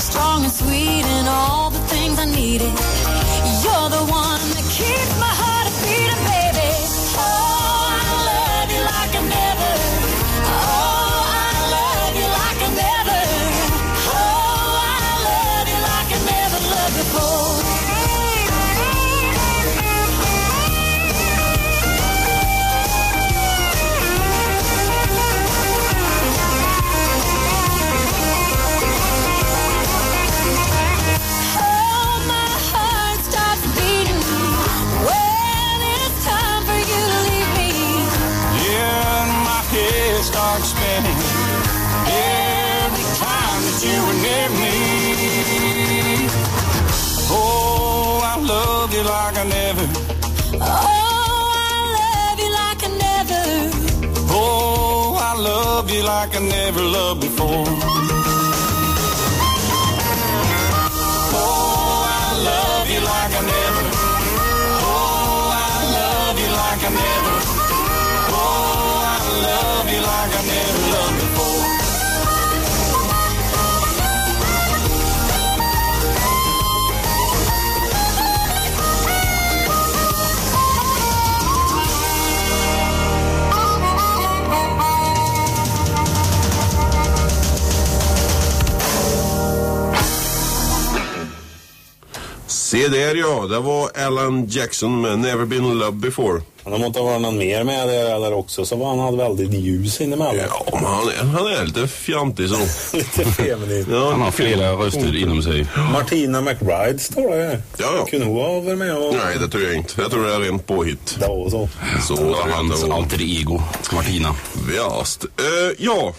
Strong and sweet and all the things I needed. Never loved before. Se där ja, det var Alan Jackson med Never Been Loved Before. Han måste ha varit någon mer med där eller också så var han hade väldigt ljus inemellan. Ja, men han är, han är lite fjantig så. Lite feminin. Ja, Han har flera röster inom sig. Martina McBride står det här. Ja, ja. Kunde hon ha varit med och... Nej, det tror jag inte. Jag tror det är rent påhitt. Det var så. Så Det var jag hans det alter ego, Martina. Visst. Eh, ja,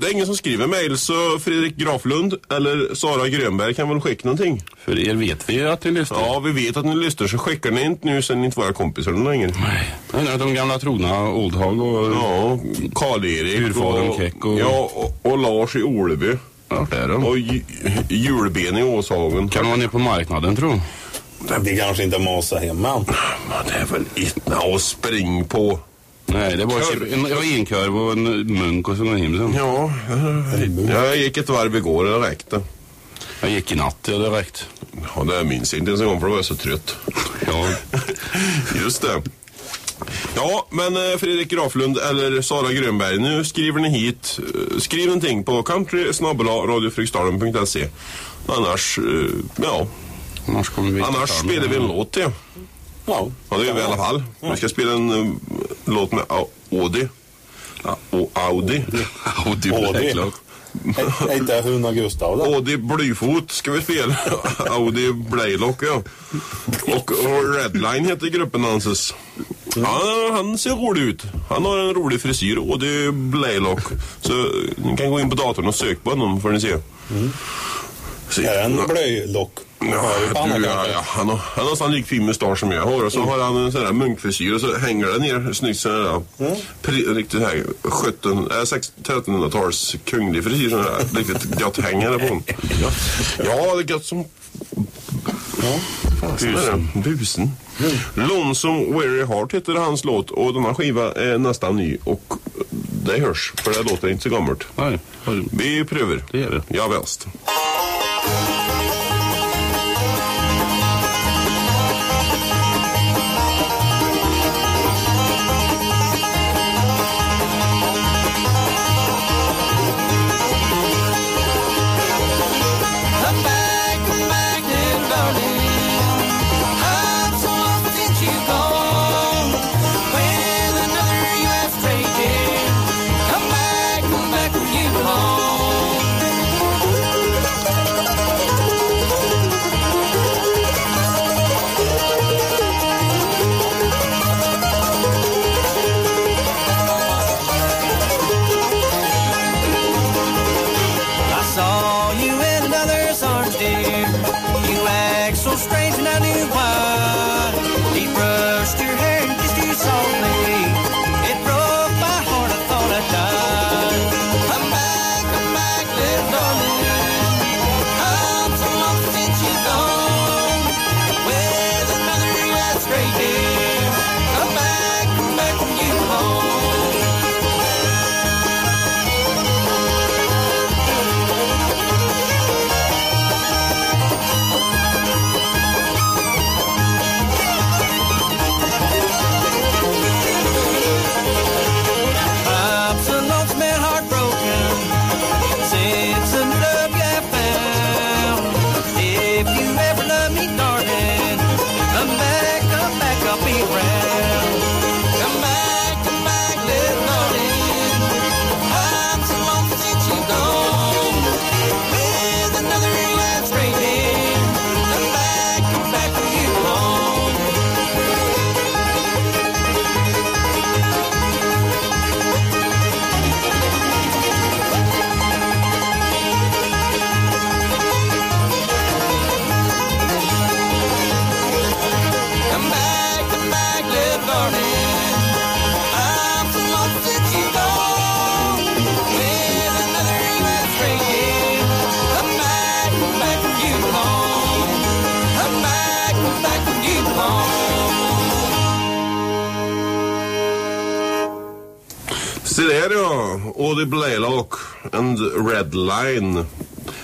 det är ingen som skriver mejl så Fredrik Graflund eller Sara Grönberg kan väl skicka någonting. För er vet vi att ni lyssnar. Ja, vi vet att ni lyssnar så skickar ni inte nu sen ni inte våra kompisar längre. Nej, Nej, de gamla trogna Oldhag och... Ja, Karl-Erik Urfadern Keck och- Ja, och, och Lars i Oleby. Vart är de? Och Ju- Julben i Åshagen. Kan de vara nere på marknaden tror De kanske inte masar hem än. Men det är väl inte att spring på. Nej, det var en renkorv och en munk och så någon himlen. Ja, jag gick ett varv igår och det räckte. Jag gick i natt, ja det räckt. Ja, det minns jag inte ens en gång för då var jag så trött. Ja, Just det. Ja, men eh, Fredrik Graflund eller Sara Grönberg, nu skriver ni hit. eh, Skriv någonting på country radiofryksdalen.se. Annars, eh, ja, annars kommer vi annars spelar vi en låt till. Ja. Ja, det gör vi i alla fall. Vi ska spela en låt med Au- Audi. Och Audi. Audi Audi. Inte och Gustav då? Audi Blyfot ska vi spela. Audi Blaylock ja. Och, och Redline heter gruppen Nanses. Ja, han ser rolig ut. Han har en rolig frisyr. Audi Blaylock. Så ni kan gå in på datorn och söka på honom får ni se. Se. Är det en blöjlock? Ja, du ja, ja. Han, har, han har sån lik fin mustasch som jag har och så har han en sån där munkfrisyr och så hänger den ner snyggt sån där. Pri, riktigt här 17, äh, 1300-tals kunglig frisyr sån där. Riktigt gött hängande på honom. Ja, det är gött som Busen. Busen. Lonesome Very Heart heter hans låt och denna skiva är nästan ny och det hörs för det låter inte så gammalt. Nej, Vi prövar. Det gör vi. Ja, visst. Ja, Audie Blaylock and Red Line.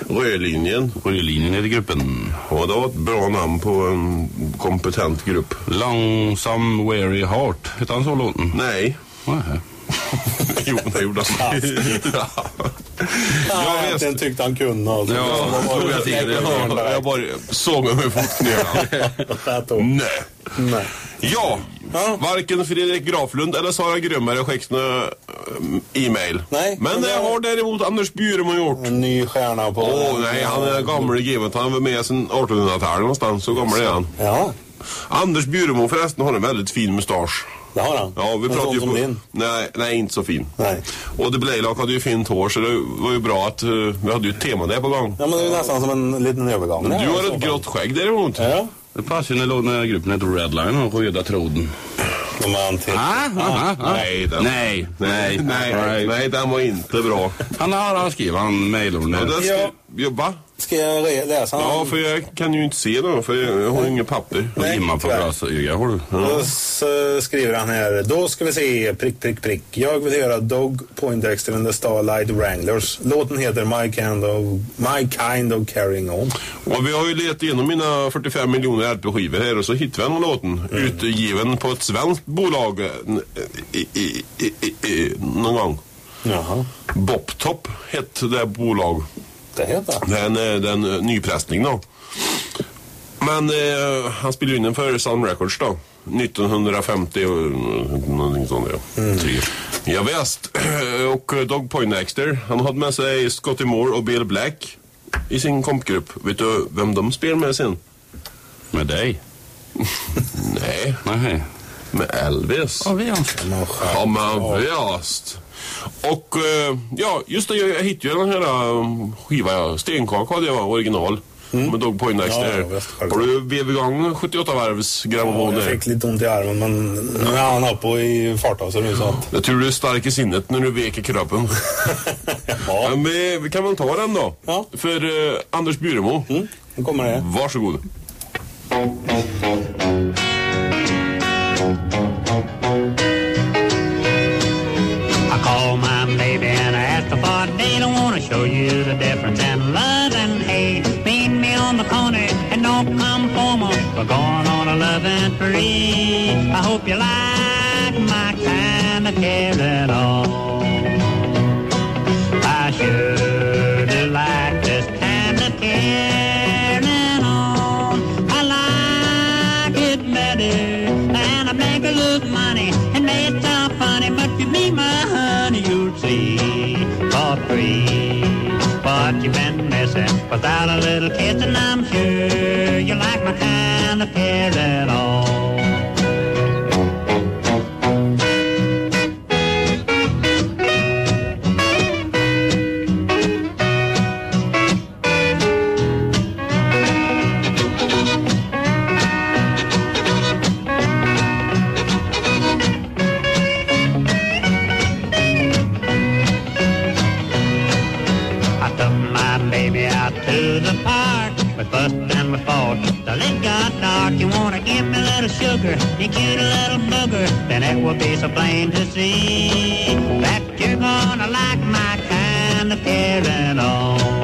Rödlinjen. Sjölinjen i gruppen. Ja, det var ett bra namn på en kompetent grupp. Longsome Weary Heart. Hette han så låten? Nej. Nej. jo, det gjorde han. ja. Ja, visst. den tyckte han kunde. Alltså. Ja, Vad var jag, det? jag, jag, jag bara såg mig med fotknölarna. Nej. Nej. Ja, Ja. varken Fredrik Graflund eller Sara Grönberg har skickat några äh, e-mail. Nej, Men men det det- har däremot Anders Bjuremo gjort. En ny stjärna på... Åh nej, han är gammal i gamet. Han var med sedan 1800-talet någonstans. Så gammal är han. Ja, Anders Bjuremo förresten har en väldigt fin mustasch. det har han. Ja, vi sån ju på... din. Nej, nej, inte så fin. Nej. Och The Blaylock hade ju fint hår så det var ju bra att uh, vi hade ju ett tema där på gång. Ja, men det är ju nästan som en liten övergång. Du där, i har ett grått skägg däremot. Ja. Det passar ju när när gruppen heter Redline och röda tråden. En till. Ah, ah, ah. Nej, den, Nej, nej, nej, nej. nej, den var inte bra. Han har han skrivit, han mejlade ska, Ja. ja. Va? Ska jag läsa? Ja, för jag kan ju inte se då, för jag har inget papper. Och Nej, limma på glasöga har du. Då så skriver han här. Då ska vi se, prick, prick, prick. Jag vill höra Dog Poindexter and the Starlight Wranglers. Låten heter My Kind of, My kind of Carrying On. Och vi har ju letat igenom mina 45 miljoner LP-skivor här och så hittade vi den låten. Utgiven på ett svenskt bolag eh, i, i, i, någon gång. Jaha, Boptop hette det bolag. Det är en, eh, det är en eh, nypressning då. Men eh, han spelade ju in den för Sun Records då. 1950 och eh, någonting sånt ja. Tre. Ja, visst. Och eh, Dog Poindexter, han hade med sig Scotty Moore och Bill Black i sin kompgrupp. Vet du vem de spelar med sen? Med dig? Nej, Nej. med Elvis. Ja, vi har Ja, men visst. Och eh, ja, just det, jag, jag hittade ju den här uh, skivan. Stenkak hade jag original. Med Dog Poindexter. Ja, ja, Har du vevat igång 78 varvs Ja, grammofon jag där? fick lite ont i armen men nu är han uppe i farta så nu så att... Jag tror du är stark i sinnet när du veker kroppen. Ja, Men vi, vi kan väl ta den då. Ja. För eh, Anders Bjuremo. mm, nu kommer det. Varsågod. I a date. I wanna show you the difference in love and hate. Meet me on the corner and don't come for more. We're going on a loving spree. I hope you like my kind of carry on. I without a little kissing, I'm sure you like my kind of carrying on. Sugar, you cute little booger, then it will be so plain to see that you're gonna like my kind of carrying on.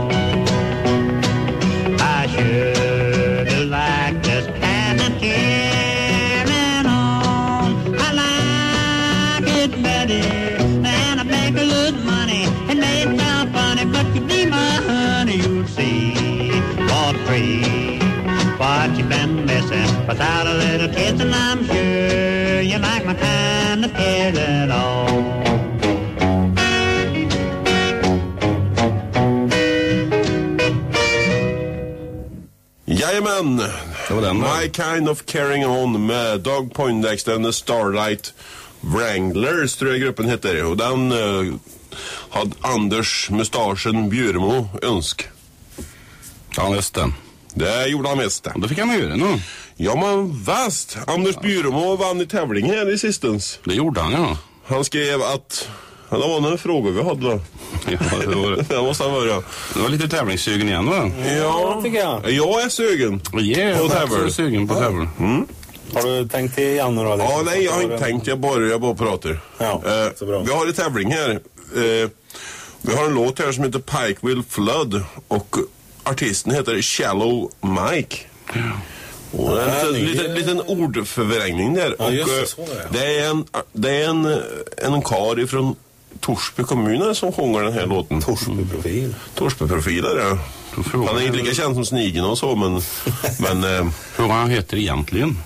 Without a little kissing, I'm sure you like my kind of carrying on. Jajamän! Det var den. My kind of carrying on med Dog Poindexter and the Starlight Wranglers tror jag gruppen heter. Och den uh, hade Anders Mustaschen Bjuremo önsk. Ja, just det. Det gjorde han visst. Då fick han göra nu. Ja men visst! Anders Bjuremo vann i tävling här i sistens. Det gjorde han ja. Han skrev att... Ja, det var några frågor vi hade då. ja det, var, Det måste han vara. det var lite tävlingssugen igen va? Ja, tycker jag. Jag är sugen. Yeah, På jag är tävling. också sugen på tävling. Har du tänkt till Janne då? Ja, nej, jag har inte tänkt. Jag bara, jag bara pratar. Ja, Eh, så bra. Vi har en tävling här. Eh, vi har en låt här som heter Pikeville Flood och artisten heter Shallow Mike. En liten, liten, liten ordförvrängning där. Ja, och, just det, eh, så är det. det är en, det är en, en kar ifrån Torsby kommun som sjunger den här låten. Torsbyprofil. Torsbyprofiler, ja. Då frågar Han är inte lika känd som Snigen och så, men... men eh, Hur han heter egentligen.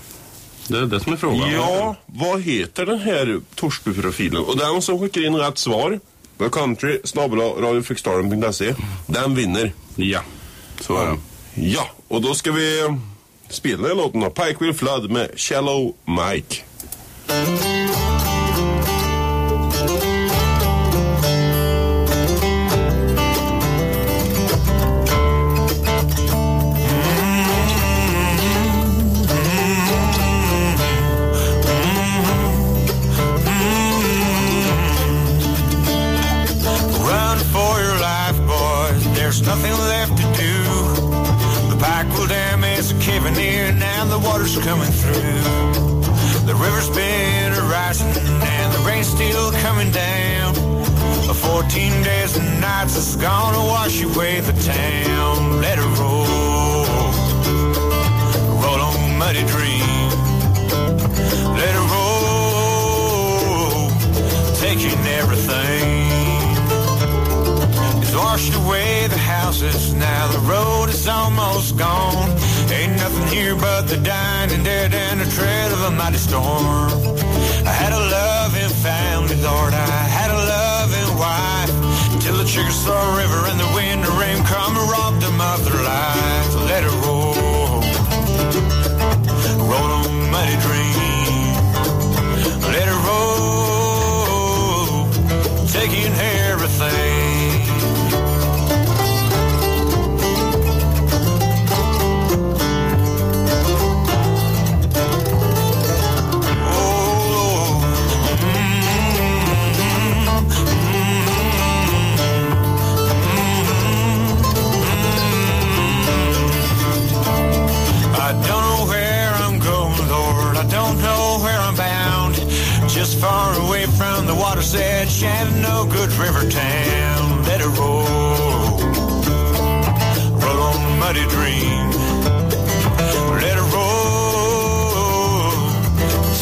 Det är det som är frågan. Ja, vad heter den här Torsbyprofilen? Och den som skickar in rätt svar, the country radiofixstorm.se, den vinner. Ja, så är det. Ja, och då ska vi spela den låten då. Pikeville Flood med Shallow Mike.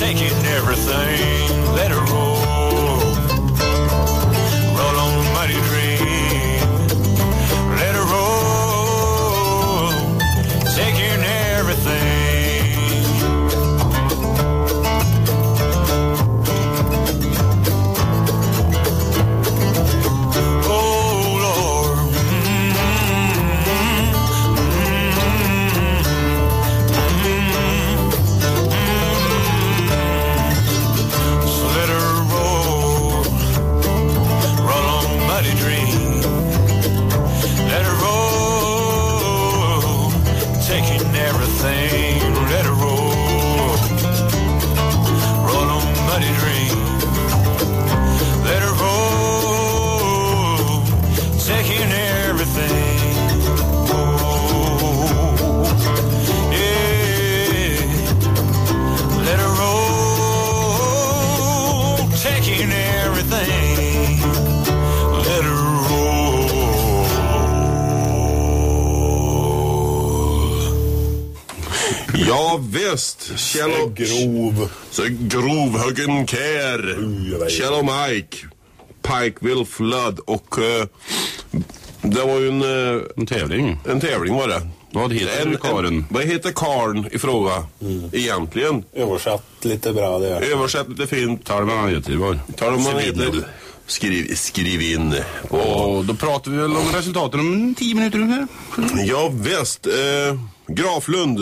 Taking everything. Let jag vet. Shallow Mike. Pikeville Flood och eh, det var ju en, eh, En tävling. en tävling var det. Vad heter en, karlen? En, vad heter karln i fråga egentligen? Översatt lite bra det. Översätt lite fint. Tar vad han heter i var. Tar de man Civil. heter. Skriv, skriv in. på Och då pratar vi väl om resultaten om tio minuter ungefär. Ja visst. Eh, Graflund.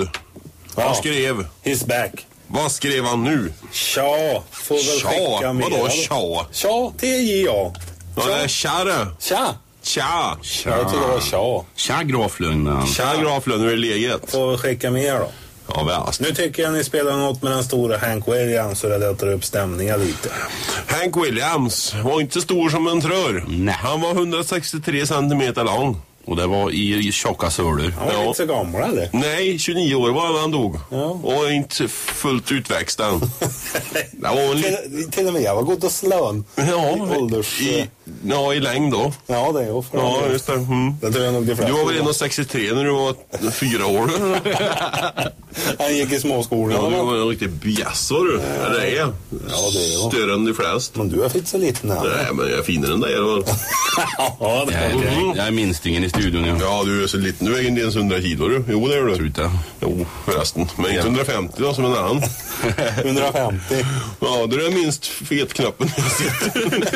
Ja. Han skrev. He's back. Vad skrev han nu? Tja, får väl Tja? skicka med. Vadå tja? Tja, T-J-A. Ja, det är tja det. Tja. Tja. Jag tycker det var tja. Tja Graflund. Tja Graflund, hur är läget? Får skicka med då. Ja visst. Nu tycker jag ni spelar något med den stora Hank Williams så det lättar upp stämningen lite. Hank Williams var inte stor som en trör. Nej. Han var 163 centimeter lång. Och det var i, tjocka sulor. Han var Ja. inte så gammal eller? Nej, 29 år var han när han dog. Ja. Och inte fullt utväxt än. Till, till och med jag var god slå en. Ja, I ålders... i, ja, i längd då. Ja, det är för Ja, just det. Mm. Det tror jag nog de. Du var väl 1,63 när du var fyra år? Han gick i småskolan. Ja, du var en riktig bjäss var du. Ja, det är jag. Ja, det är jag. Större än de flesta. Men du är fitt så liten här. Nej, men jag är finare än dig i alla fall. ja, det Jag, är jag, jag är minstingen i studion. Ja. Ja, du är så liten. Du väger inte ens 100 kilo du. Jo, det gör du. Inte. Jo, förresten. Men inte Ja. 150 då, som en annan. 150. Ja, du är den minst fetknappen jag sitter.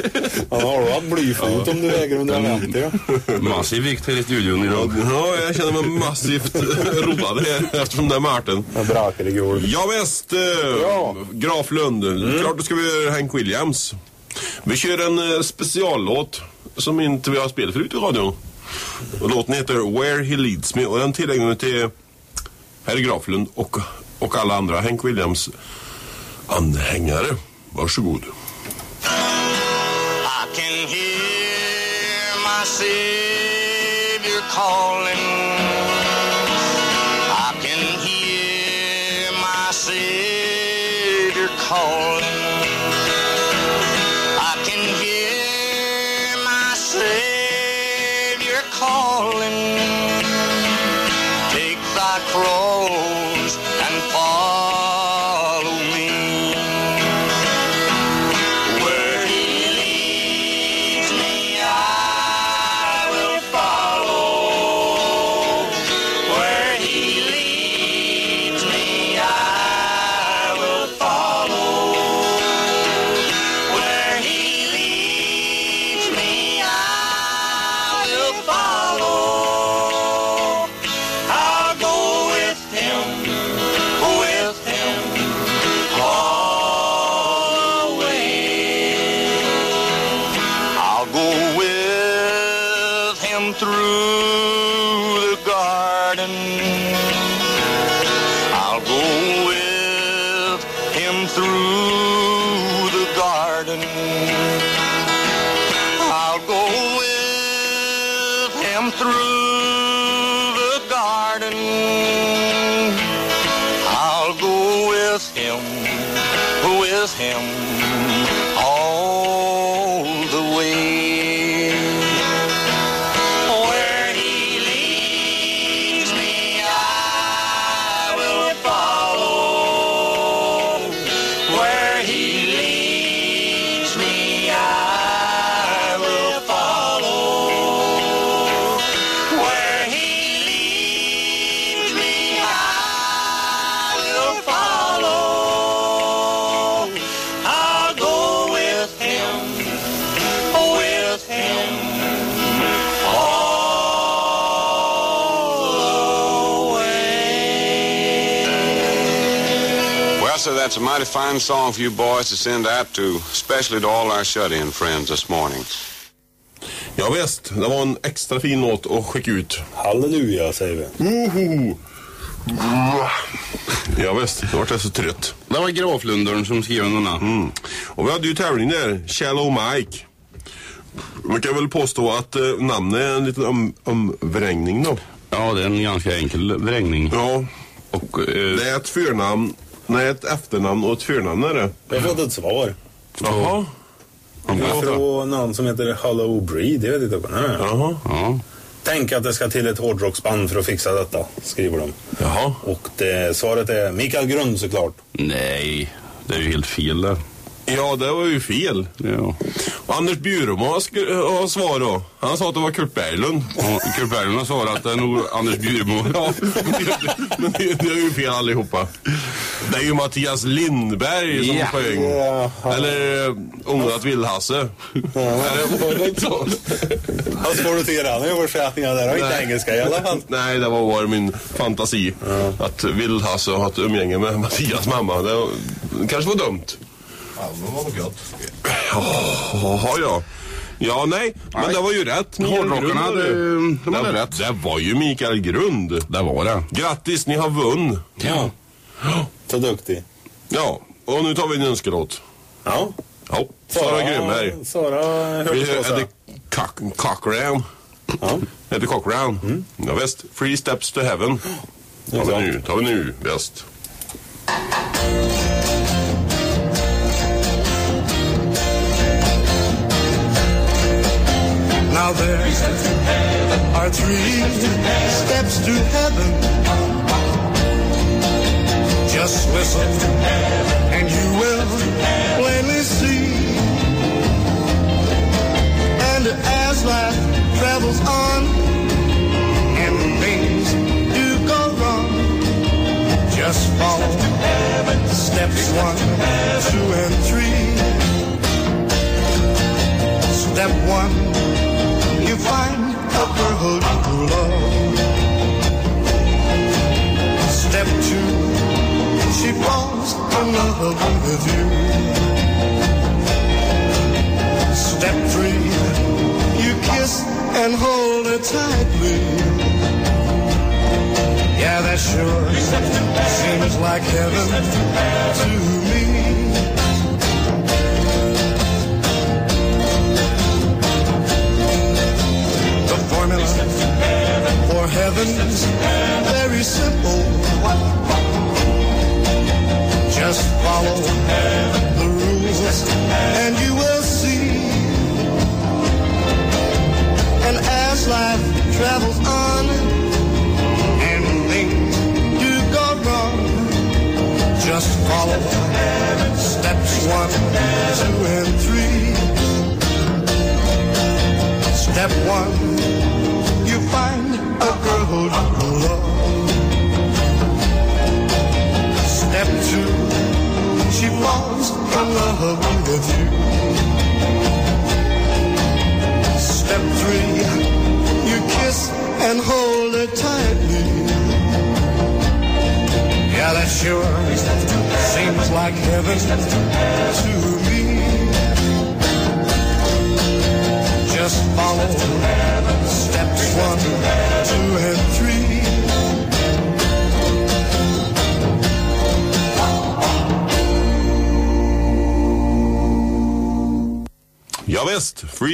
Ja, har du haft blyfot om du väger 150? Ja. Massiv vikt här i studion idag. Ja, jag känner mig massivt road här eftersom det är Martin. Jag brakar i golvet. Ja, väst. Eh, Ja. Graf Lund. Klart då ska vi göra Hank Williams. Vi kör en eh, speciallåt som inte vi har spelat förut i radion. Och låten heter Where He Leads Me och den tillägnar vi till herr Graflund och, och alla andra Hank Williams anhängare. Varsågod. I can hear my Savior calling. I can hear my Savior calling. Sir, that's a mighty fine song for you boys to send out to, especially to all our shut-in friends this morning. Ja, visst, det var en extra fin låt att skicka ut. Halleluja, säger vi. Woho! Ja, visst, nu vart jag så trött. Det var Graflundern som skrev den. Mm. Och vi hade ju tävling där, Shallow Mike. Man kan väl påstå att eh, namnet är en liten om, omvrängning då. Ja, det är en ganska enkel vrängning. Ja, Och, eh, det är ett förnamn, nej ett efternamn och ett förnamn är det. Jag har fått ett svar. Jaha. Ja, från någon som heter Hollow Breed. Jag vet inte vad det är. Jaha. ja. Tänk att det ska till ett hårdrocksband för att fixa detta, skriver de. Jaha. Och det, svaret är Mikael Grund såklart. Nej, det är ju helt fel där. Ja, det var ju fel. Ja. Och Anders Bjurmo har, har svar då. Han sa att det var Kurt Berglund. Och Kurt Berglund har svarat att det är nog Anders Bjurmo. Ja, men det, det är ju fel allihopa. Det är ju Mattias Lindberg som Ja. sjöng. Ja. Eller Ångrat Vildhasse. Eller, så. Vad får du till den översättningen där? Och inte engelska i alla fall. Nej, det var bara min fantasi. Att Vildhasse har ett umgänge med Mattias mamma. Det, var, kanske var dumt. Jaha, ja. Ja, nej, men Nej. det var ju rätt. Hårdrockarna, var det- de hade det, rätt. det var ju Mikael Grund. Det var det. Grattis, ni har vunnit. Ja. Så duktig. Ja, och nu tar vi en önskelåt. Ja. Ja, Sara. Sara Vi hörde hör på sig. Eddie Cock- Cochran. Ja. Eddie Cochran. Ja, väst. Three steps to heaven. Tar vi nu, tar vi nu, väst. Now there are three steps to heaven. Just listen and you will plainly see. And as life travels on and things do go wrong, just follow steps one, two, and three. Step one find a girl you love. Step two, she falls in love with you. Step three, you kiss and hold her tightly. Yeah, that sure seems like heaven to me.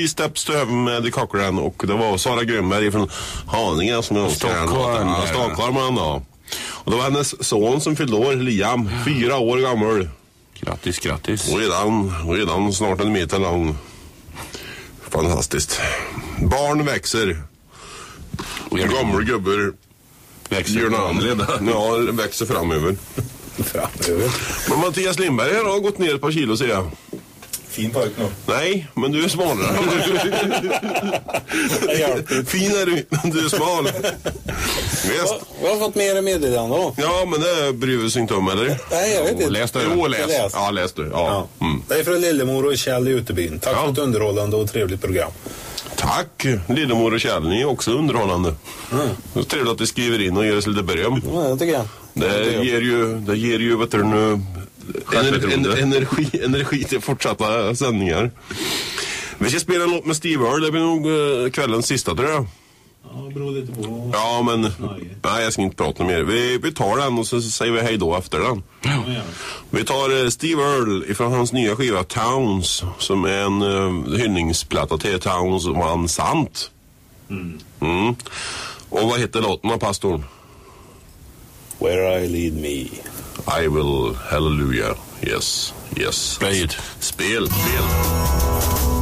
Three Steps to Heaven med Eddie Cochran och det var Sara Grönberg från Haninge som önskade den låten. Ja. Stockholm då. Och det var hennes son som fyllde år, Liam, fyra år gammal. Grattis, grattis. Och redan, redan snart en meter lång. Fantastiskt. Barn växer. Gamla gubbar Växer gör något. Ja, växer framöver. Framöver. Men Mattias Lindberg har gått ner ett par kilo ser jag. Fin pojk nu. Nej, men du är smalare. Det fin är du, men du är smal. Visst. Vi har fått mer meddelanden då. Ja, men det bryr vi oss inte om, eller? Nej, jag vet inte. Läs det. Jo, läs. Läs. Ja, läs du. Ja. Ja. Mm. Det är från Lillemor och Kjell i Utebyn. Tack Ja. för ett underhållande och trevligt program. Tack, Lillemor och Kjell. Ni är också underhållande. Det är trevligt att ni skriver in och ger oss lite beröm. Ja, det tycker jag. Det ger ju, det ger ju vet du, nu, ener, en, energi, energi till fortsatta sändningar. Vi ska spela en låt med Steve Earle. Det blir nog eh, kvällens sista tror jag. Ja, det beror lite på. Ja, men nej, jag ska inte prata mer. Vi, vi tar den och så säger vi hej då efter den. Vi tar eh, Steve Earle ifrån hans nya skiva Towns som är en uh, hyllningsplatta till Towns One Sant. Mm. Och vad heter låten då, pastorn? Where I lead me. I will, hallelujah, yes, yes. Play it. Spel, spel.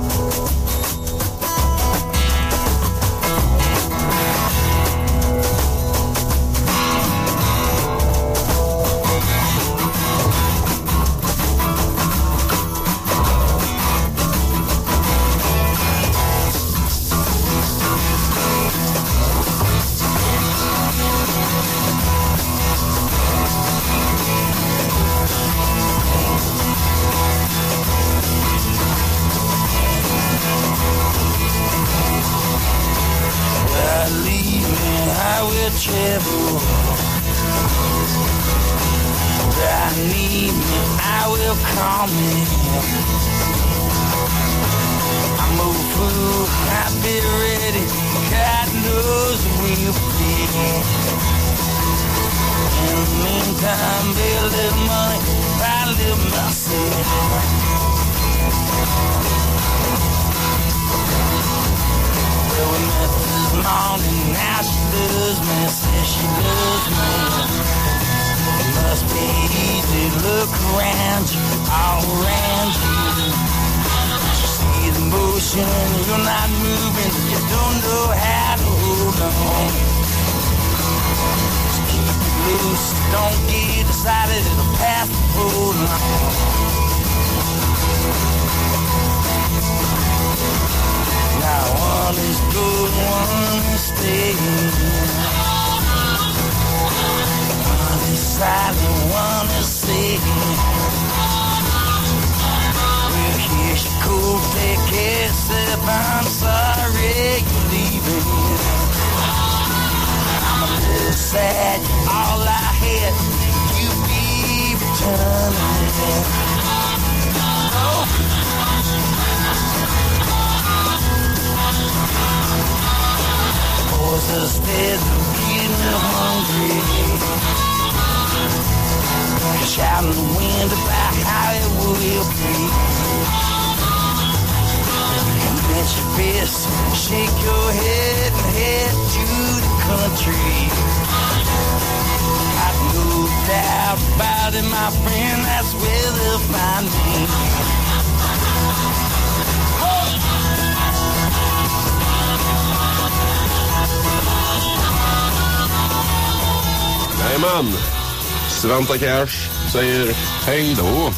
Svanta Cash säger hej då.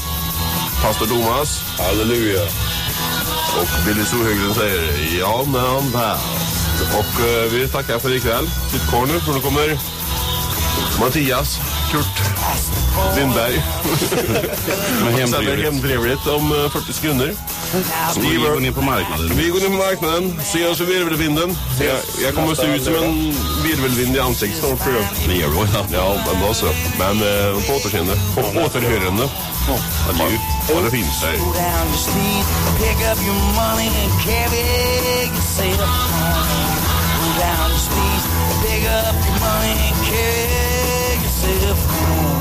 Pastor Thomas. Halleluja. Och Billy Sohögren säger ja men väl. Och eh, vi tackar för ikväll. Sitt kvar nu för nu kommer Mattias, Kurt Lindberg. Sänder hemtrevligt. hemtrevligt om eh, 40 sekunder. Vi går ner på marknaden. Vi går ner på marknaden, ser oss i virvelvinden. Jag, jag kommer att se ut som en virvelvind i ansiktet snart tror jag. Det gör du ja. Men då så. Men eh, på återseende. Och återhörande. Adjö. Ha det fint. Hej. Pick up your money and carry yourself home.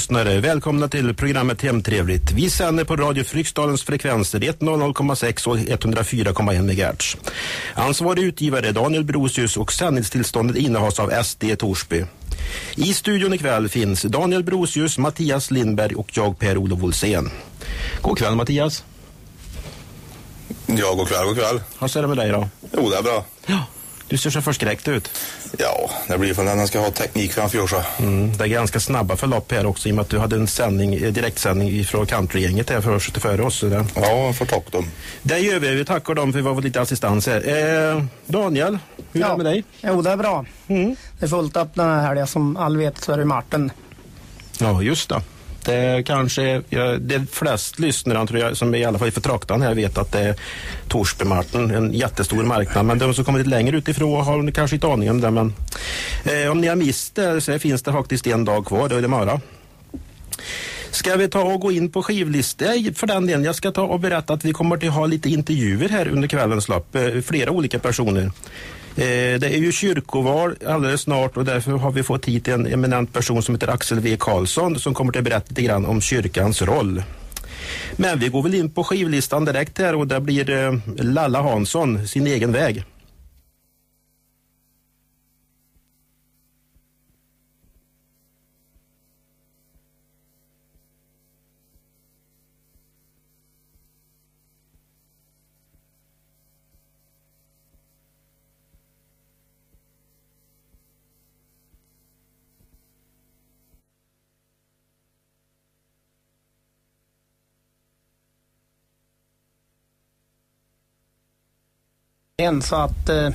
Lyssnare, välkomna till programmet Hemtrevligt. Vi sänder på Radio Fryksdalens frekvenser 100,6 och 104,1 MHz. Ansvarig utgivare är Daniel Brosius och sändningstillståndet innehas av SD Torsby. I studion ikväll finns Daniel Brosius, Mattias Lindberg och jag Per-Olof Olsén. God kväll Mattias. Ja, god kväll, god kväll. Hur ser det med dig då? Jo, det är bra. Ja, du ser så förskräckt ut. Ja, det blir för när man ska ha teknik framför sig. Mm, det är ganska snabba förlopp här också i och med att du hade en sändning, eh, direktsändning från countrygänget här för, före oss. Det. Ja, får tacka dem. Det gör vi. Vi tackar dem för att vi var lite assistans här. Eh, Daniel, hur är det med dig? Jo, det är bra. Mm. Det är fullt upp den här helgen. Som alla vet så är det Martin. Ja, just det. Eh, det är kanske, ja, de flest lyssnare tror jag, som i alla fall i för traktan här vet att det är Torsbymarknaden, en jättestor marknad. Men de som kommer lite längre utifrån har kanske inte aning om det. Men eh, om ni har missat det så finns det faktiskt en dag kvar, då är det imorgon. Ska vi ta och gå in på skivlistor för den delen? Jag ska ta och berätta att vi kommer att ha lite intervjuer här under kvällens lopp. Eh, flera olika personer. Eh, det är ju kyrkoval alldeles snart och därför har vi fått hit en eminent person som heter Axel V. Karlsson som kommer att berätta lite grann om kyrkans roll. Men vi går väl in på skivlistan direkt här och där blir Lalla Hansson sin egen väg. Igen så att eh,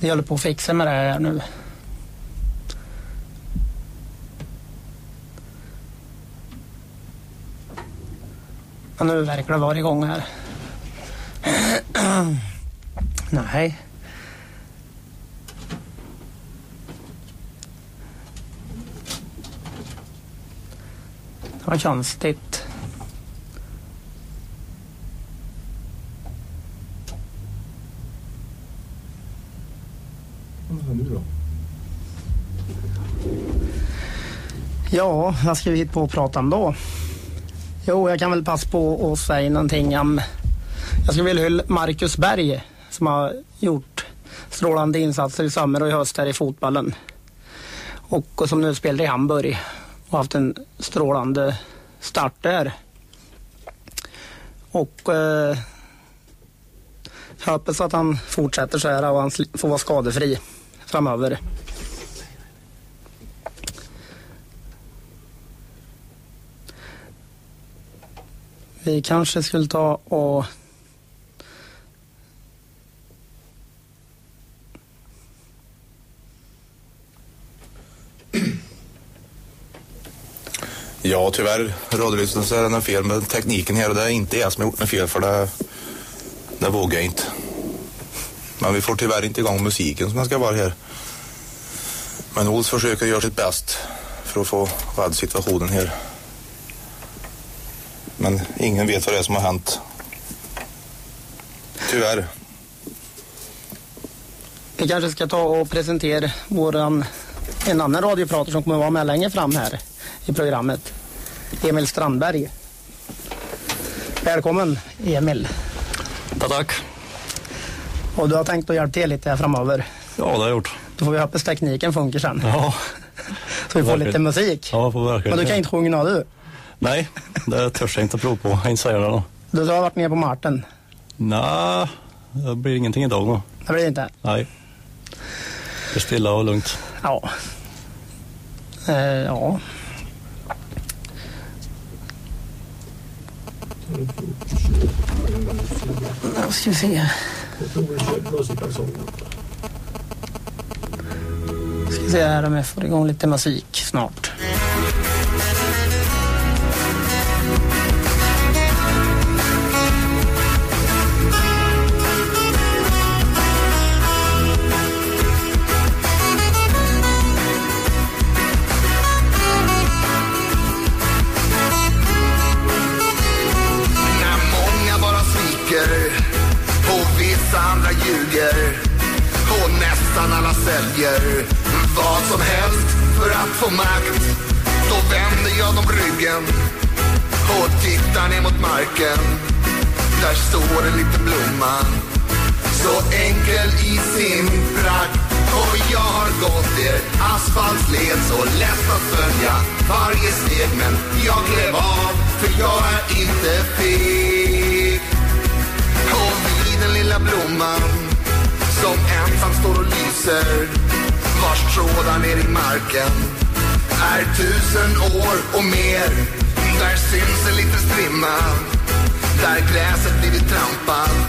vi håller på att fixa med det här nu. Och nu verkar det vara igång här. Nej. Det var konstigt. Ja, vad ska vi hit på att prata om då? Jo, jag kan väl passa på att säga någonting om... Jag skulle vilja hylla Marcus Berg som har gjort strålande insatser i sommar och i höst här i fotbollen. Och, och som nu spelar i Hamburg och haft en strålande start där. Och eh, jag hoppas att han fortsätter så här och han får vara skadefri framöver. Vi kanske skulle ta och Ja, tyvärr, radiolyssnaren, så är det något fel med tekniken här och det är inte jag som har gjort något fel för det, det vågar jag inte. Men vi får tyvärr inte igång musiken som den ska vara här. Men Ols försöker göra sitt bäst för att få rädd situationen här. Men ingen vet vad det är som har hänt. Tyvärr. vi kanske ska ta och presentera våran, en annan radiopratare som kommer vara med längre fram här i programmet. Emil Strandberg. Välkommen Emil. Tack, tack. Och du har tänkt att hjälpa till lite här framöver. Ja, det har jag gjort. Då får vi hoppas tekniken funkar sen. Ja. Så vi får Verkligen. lite musik. Ja, får verkligen. Men du kan inte sjunga du. Nej, det törs jag inte prova på. Jag inte säga det då. Du har varit nere på Marten. Nej, det blir ingenting idag då. Det blir det inte. Nej. Det är stilla och lugnt. Ja. Eh, ja. Nu ska vi se. Ska se här om jag får igång lite musik snart. Säljer vad som helst för att få makt. Då vänder jag dem ryggen och tittar ner mot marken. Där står en liten blomma så enkel i sin prakt. Och jag har gått er asfaltled så lätt att följa varje steg men jag klev av för jag är inte feg. Och vid den lilla blomman som ensam står och lyser vars trådar ner i marken är tusen år och mer. Där syns en liten strimma där gräset blivit trampat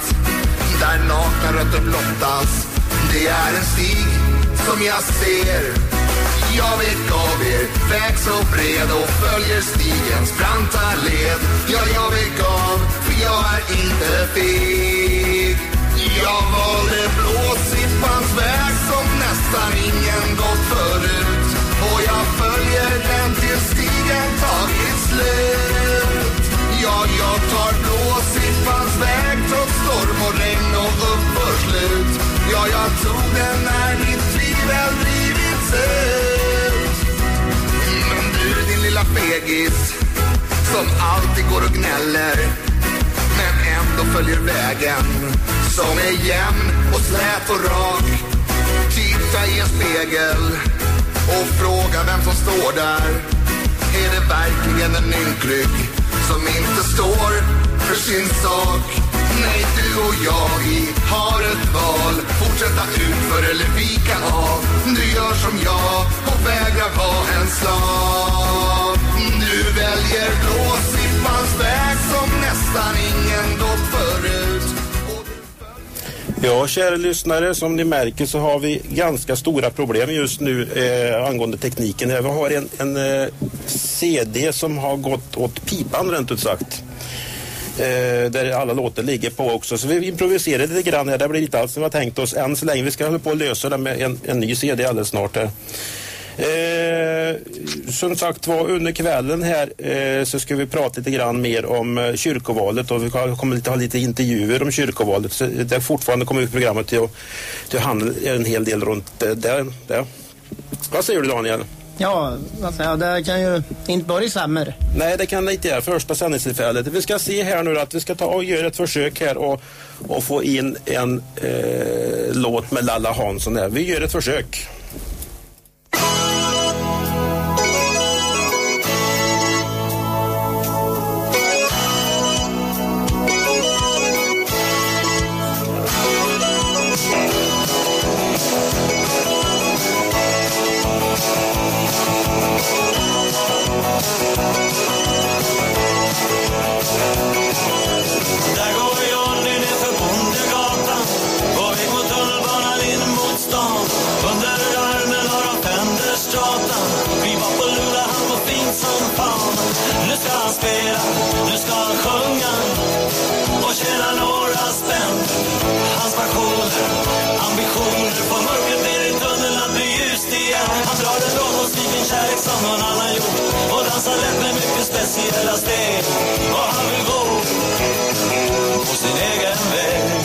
där nakna rötter blottas. Det är en stig som jag ser. Jag vet av er väg så bred och följer stigens branta led. Ja, jag vet av, för jag är inte fel jag valde blåsippans väg som nästan ingen gått förut. Och jag följer den tills stigen tagit slut. Ja, jag tar blåsippans väg trots storm och regn och uppförslut Ja, jag tog den när mitt tvivel drivits ut. Men du, din lilla fegis som alltid går och gnäller följer vägen som är jämn och slät och rak. Titta i en spegel och fråga vem som står där. Är det verkligen en ynklig som inte står för sin sak? Nej, du och jag, vi har ett val. Fortsätta utför eller vika av. Du gör som jag och vägrar vara en slav. Du väljer blåsippans väg som nästan ingen doft. Ja, kära lyssnare, som ni märker så har vi ganska stora problem just nu eh, angående tekniken. här. Vi har en, en eh, CD som har gått åt pipan rent ut sagt. Eh, där alla låtar ligger på också. Så vi improviserar lite grann här. Det blir inte alls som vi har tänkt oss än så länge. Vi ska hålla på och lösa det med en, en ny CD alldeles snart. Här. Eh, som sagt var, under kvällen här eh, så ska vi prata lite grann mer om eh, kyrkovalet och vi kommer lite, ha lite intervjuer om kyrkovalet. Så det är fortfarande kommer programmet till att, att handla en hel del runt det. det. Vad säger du Daniel? Ja, säger jag, det kan ju inte börja sämre. Nej, det kan det inte göra. Första sändningstillfället. Vi ska se här nu att vi ska ta och göra ett försök här och, och få in en eh, låt med Lalla Hansson här. Vi gör ett försök. Nu ska han spela, nu ska han sjunga Och tjäna några spänn. Hans passioner, ambitioner Får mörkret ner i tunneln att bli ljust igen. Han drar en låt och sviken kärlek som någon annan gjort Och dansar lätt med mycket speciella steg. Och han vill gå på sin egen väg.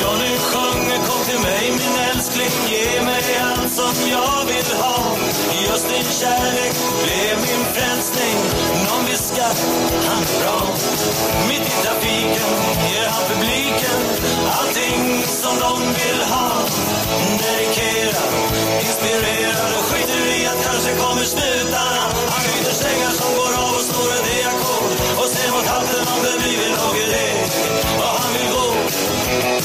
Johnny sjunger kom till mig min älskling. Ge mig allt som jag vill ha. Just din kärlek blev min frälsning. Någon viskar han är bra. Mitt i trafiken ger han publiken Allting som de vill ha. Dedikerad, inspirerad och skiter i att kanske kommer snutarna. Han knyter strängar som går av och snor en diakon. Och ser mot hatten om det blivit något idé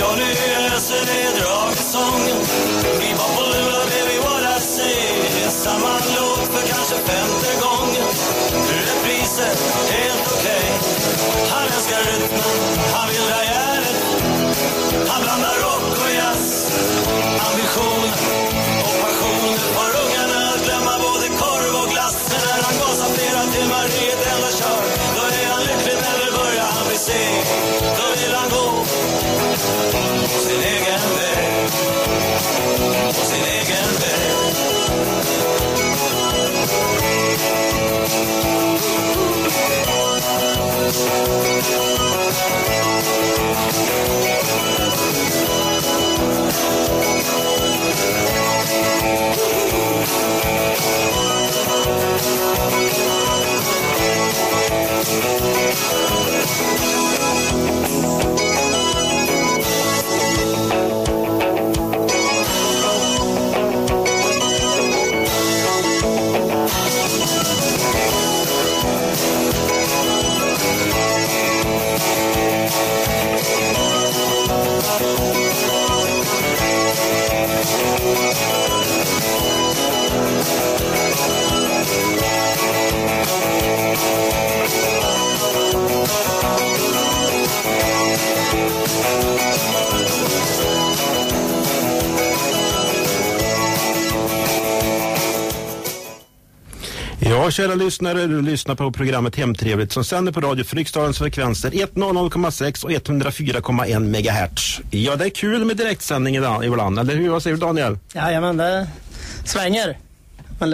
Ja, nu öser det alltså dragsång. Vi var på lurar, baby, what I say Samma låt för kanske femte gången. Repriser, helt okej. Han älskar rytmen, han vill dra järnet. Han blandar rock och jazz. Ambition och passion. Får ungarna att glömma både korv och glass. Men när han gasar flera timmar i ett enda kör Då är han lycklig när det börjar han bli seg Då vill han gå på sin egen väg kära lyssnare, du lyssnar på programmet Hemtrevligt som sänder på Radio Fryksdalens frekvenser 100,6 och 104,1 MHz. Ja, det är kul med direktsändning ibland, eller hur? Vad säger du Daniel? Jajamän, det svänger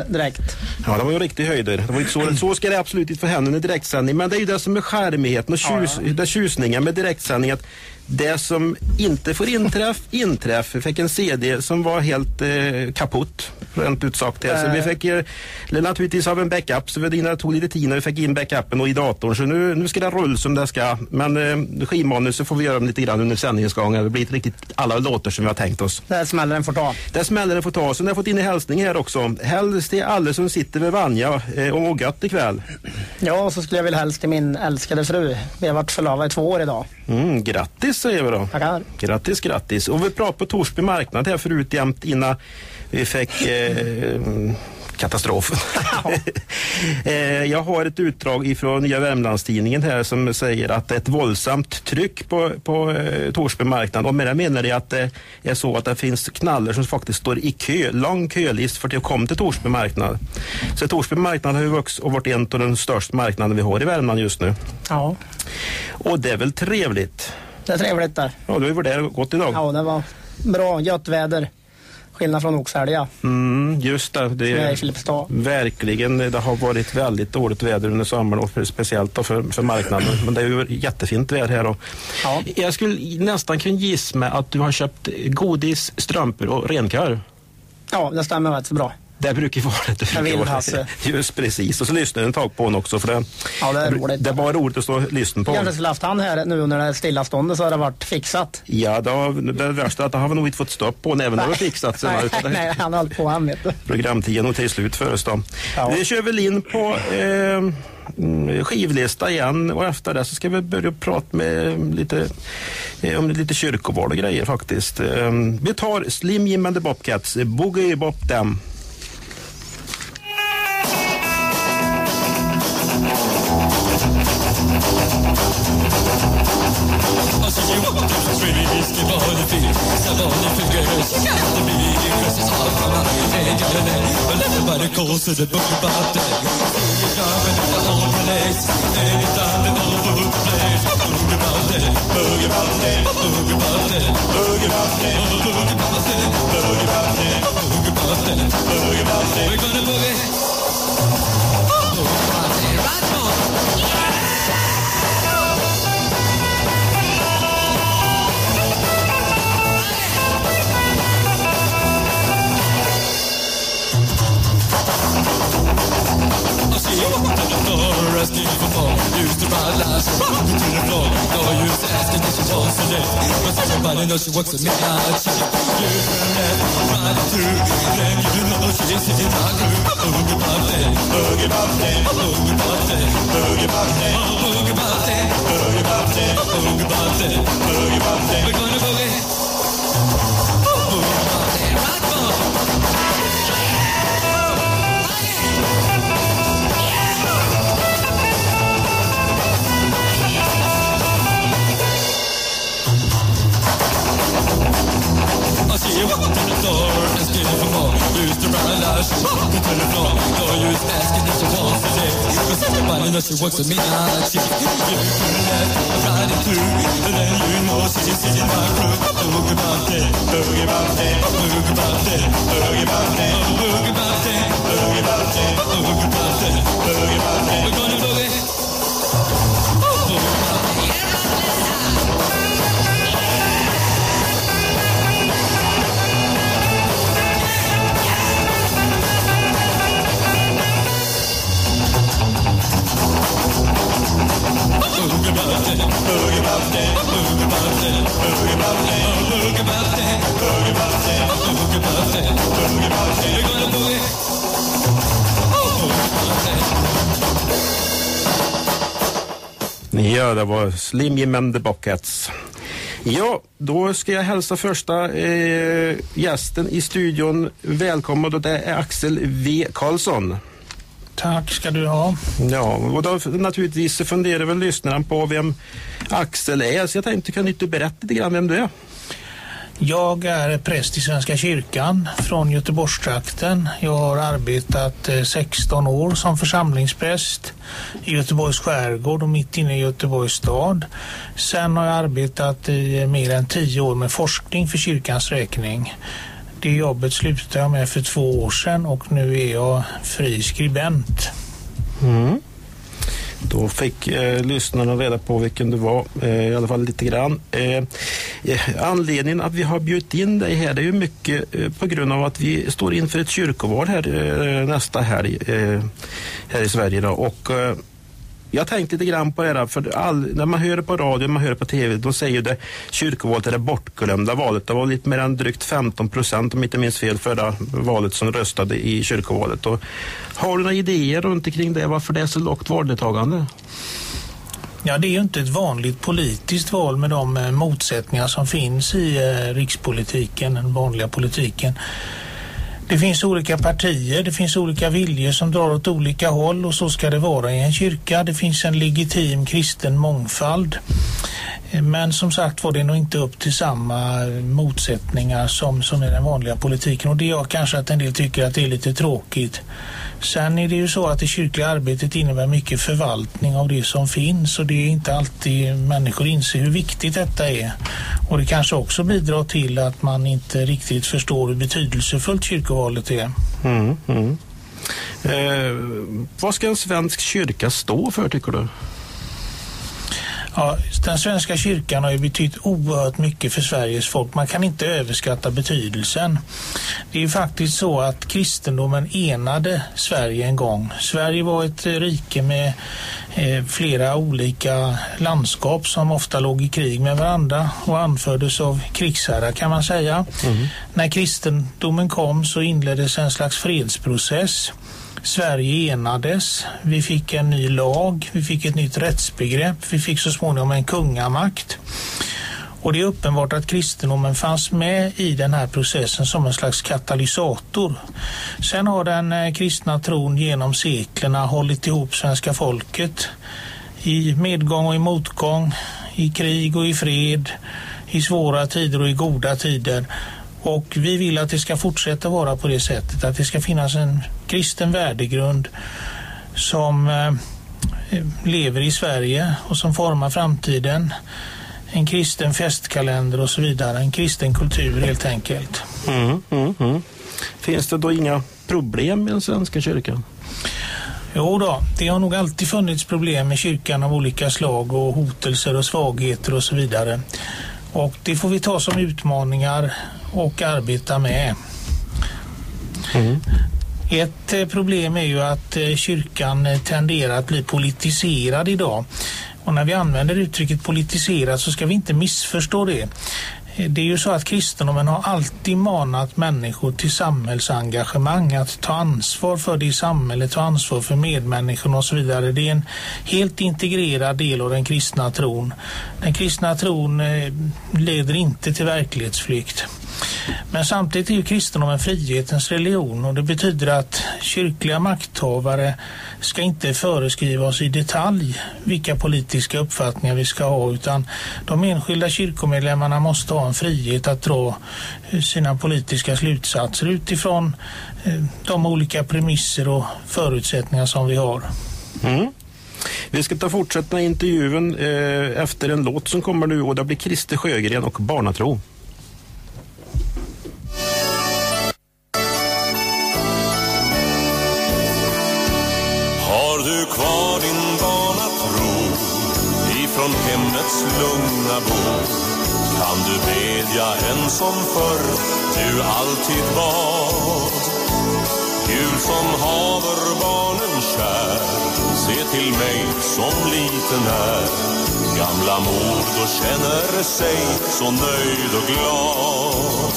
direkt. Ja, det var ju riktig höjder. Det var inte så, så ska det absolut inte få hända i direktsändning. Men det är ju det som är skärmigheten och tjus, Det tjusningen med direktsändning. Att det som inte får inträff, inträff. Vi fick en CD som var helt eh, kaputt, rent ut sagt. här. Så vi Eh. fick eh, naturligtvis ha en backup, så vi det tog lite tid när vi fick in backupen och i datorn. Så nu, nu ska det rulla som det ska. Men eh, skivmanuset får vi göra lite grann under sändningens gång. Det blir inte riktigt alla låtar som vi har tänkt oss. Det smäller den får ta. Det smäller det får ta. Sen har jag fått in en hälsning här också. Hälst till alla som sitter vid Vanja eh, och mår gött ikväll. Ja, så skulle jag vilja hälsa till min älskade fru. Vi har varit förlovade i två år idag. Mm, grattis säger vi då. Tackar. Grattis, grattis. Och vi pratade på Torsby marknad här förut jämt innan vi fick eh, katastrofen. eh, jag har ett utdrag ifrån Nya Värmlandstidningen här som säger att det är ett våldsamt tryck på, på eh, Torsby marknad. Och med det menar jag att det är så att det finns knaller som faktiskt står i kö, lång kölist för att komma till Torsby marknad. Så Torsby marknad har ju vuxit och varit en av de största marknaderna vi har i Värmland just nu. Ja, Och det är väl trevligt? Det är trevligt där. Ja, du har varit där gått idag. Ja, det var bra, gött väder. Skillnad från Oxälja. Mm, just det. det är verkligen, det har varit väldigt dåligt väder under sommaren och för, speciellt för, för marknaden. Men det är ju jättefint väder här. Och Jag skulle nästan kunna gissa med att du har köpt godis, strumpor och renkorv. Ja, det stämmer rätt så bra. Det brukar vara det. Jag brukar vill, vara- Hasse. Just precis. Och så lyssnade jag ett tag på den också. För det, Ja, det är roligt. det är bara roligt att stå och lyssna på. Jag den. kanske skulle haft han här nu under det här stillaståndet så hade det varit fixat. Ja, det, har, det värsta är att det har vi nog inte fått stopp på även när det har fixat sig. Nej, det- nej, han har hållit på han vet du. programtiden och till slut för oss då. Ja. Vi kör väl in på eh, skivlista igen och efter det så ska vi börja prata med lite, eh, om lite kyrkoval och grejer faktiskt. Eh, vi tar Slim Jim and the Bobcats, Boogie Bop Them. fil Sabahını fil göz Yardım iyi kız Halkana Seni gelene Ölene bari kolsuzun Bugün battı Seni kahveni de all place Seni tahtın all food place Bugün battı Bugün battı Bugün battı Bugün battı Bugün battı Bugün battı Bugün battı Bugün battı We're gonna move it. Knows she works at midnight right through. You know. Boogie boogie boogie boogie boogie boogie boogie boogie. We're gonna. Boogie Asking if she wants But she works with me I'm riding through And then you know she's my Boogie boogie Boogie boogie Boogie boogie Boogie boogie We're gonna Ja, det var Slim Jim and the Buckets. Ja, då ska jag hälsa första eh, gästen i studion välkommen och det är Axel V. Karlsson. Tack ska du ha. Ja, och då naturligtvis så funderar väl lyssnaren på vem Axel är. Så jag tänkte, kan du inte berätta lite grann vem du är? Jag är präst i Svenska kyrkan från Göteborgstrakten. Jag har arbetat eh, 16 år som församlingspräst i Göteborgs skärgård och mitt inne i Göteborgs stad. Sen har jag arbetat i eh, mer än 10 år med forskning för kyrkans räkning. Det jobbet slutade jag med för två år sedan och nu är jag fri skribent. Mm. Då fick eh, lyssnarna reda på vilken du var, eh, i alla fall lite grann. Eh, eh anledningen att vi har bjudit in dig här det är ju mycket eh, på grund av att vi står inför ett kyrkoval här eh, nästa helg eh, här i Sverige. Då. Och, eh, jag tänkte lite grann på det här, för all, när man hör det på radio, man hör det på tv, då säger det kyrkovalet är det bortglömda valet. Det var lite mer än drygt 15 procent, om jag inte minns fel, förra valet som röstade i kyrkovalet. Och, har du några idéer runt omkring det, varför det är så lågt valdeltagande? Ja, det är ju inte ett vanligt politiskt val med de eh, motsättningar som finns i eh, rikspolitiken, den vanliga politiken. Det finns olika partier, det finns olika viljor som drar åt olika håll och så ska det vara i en kyrka. Det finns en legitim kristen mångfald. Men som sagt var det nog inte upp till samma motsättningar som, som i den vanliga politiken och det gör kanske att en del tycker att det är lite tråkigt. Sen är det ju så att det kyrkliga arbetet innebär mycket förvaltning av det som finns och det är inte alltid människor inser hur viktigt detta är. Och det kanske också bidrar till att man inte riktigt förstår hur betydelsefullt kyrkovalet är. Mm, mm. Eh, vad ska en svensk kyrka stå för tycker du? Ja, den svenska kyrkan har ju betytt oerhört mycket för Sveriges folk. Man kan inte överskatta betydelsen. Det är faktiskt så att kristendomen enade Sverige en gång. Sverige var ett rike med eh, flera olika landskap som ofta låg i krig med varandra och anfördes av krigsherrar kan man säga. När kristendomen kom så inleddes en slags fredsprocess. Sverige enades, vi fick en ny lag, vi fick ett nytt rättsbegrepp, vi fick så småningom en kungamakt. Och det är uppenbart att kristendomen fanns med i den här processen som en slags katalysator. Sen har den eh, kristna tron genom seklerna hållit ihop svenska folket i medgång och i motgång, i krig och i fred, i svåra tider och i goda tider. Och vi vill att det ska fortsätta vara på det sättet, att det ska finnas en kristen värdegrund som eh, lever i Sverige och som formar framtiden. En kristen festkalender och så vidare, en kristen kultur helt enkelt. Mm, mm, mm. Finns det då inga problem med den svenska kyrkan? Jo då, det har nog alltid funnits problem med kyrkan av olika slag och hotelser och svagheter och så vidare. Och det får vi ta som utmaningar och arbeta med. Ett eh, problem är ju att eh, kyrkan eh, tenderar att bli politiserad idag. Och när vi använder uttrycket politiserad så ska vi inte missförstå det. Det är ju så att kristendomen har alltid manat människor till samhällsengagemang, att ta ansvar för det i samhället, ta ansvar för medmänniskorna och så vidare. Det är en helt integrerad del av den kristna tron. Den kristna tron leder inte till verklighetsflykt. Men samtidigt är ju kristendomen frihetens religion och det betyder att kyrkliga makthavare ska inte föreskriva oss i detalj vilka politiska uppfattningar vi ska ha utan de enskilda kyrkomedlemmarna måste ha en frihet att dra eh, sina politiska slutsatser utifrån eh, de olika premisser och förutsättningar som vi har. Mm. Vi ska ta fortsätta intervjun eh, efter en låt som kommer nu och det blir Christer Sjögren och Barnatro. Hemmets lugna bo? Kan du bedja en som förr du alltid bad? Gud som haver barnen kär, se till mig som liten är. Gamla mor då känner sig så nöjd och glad.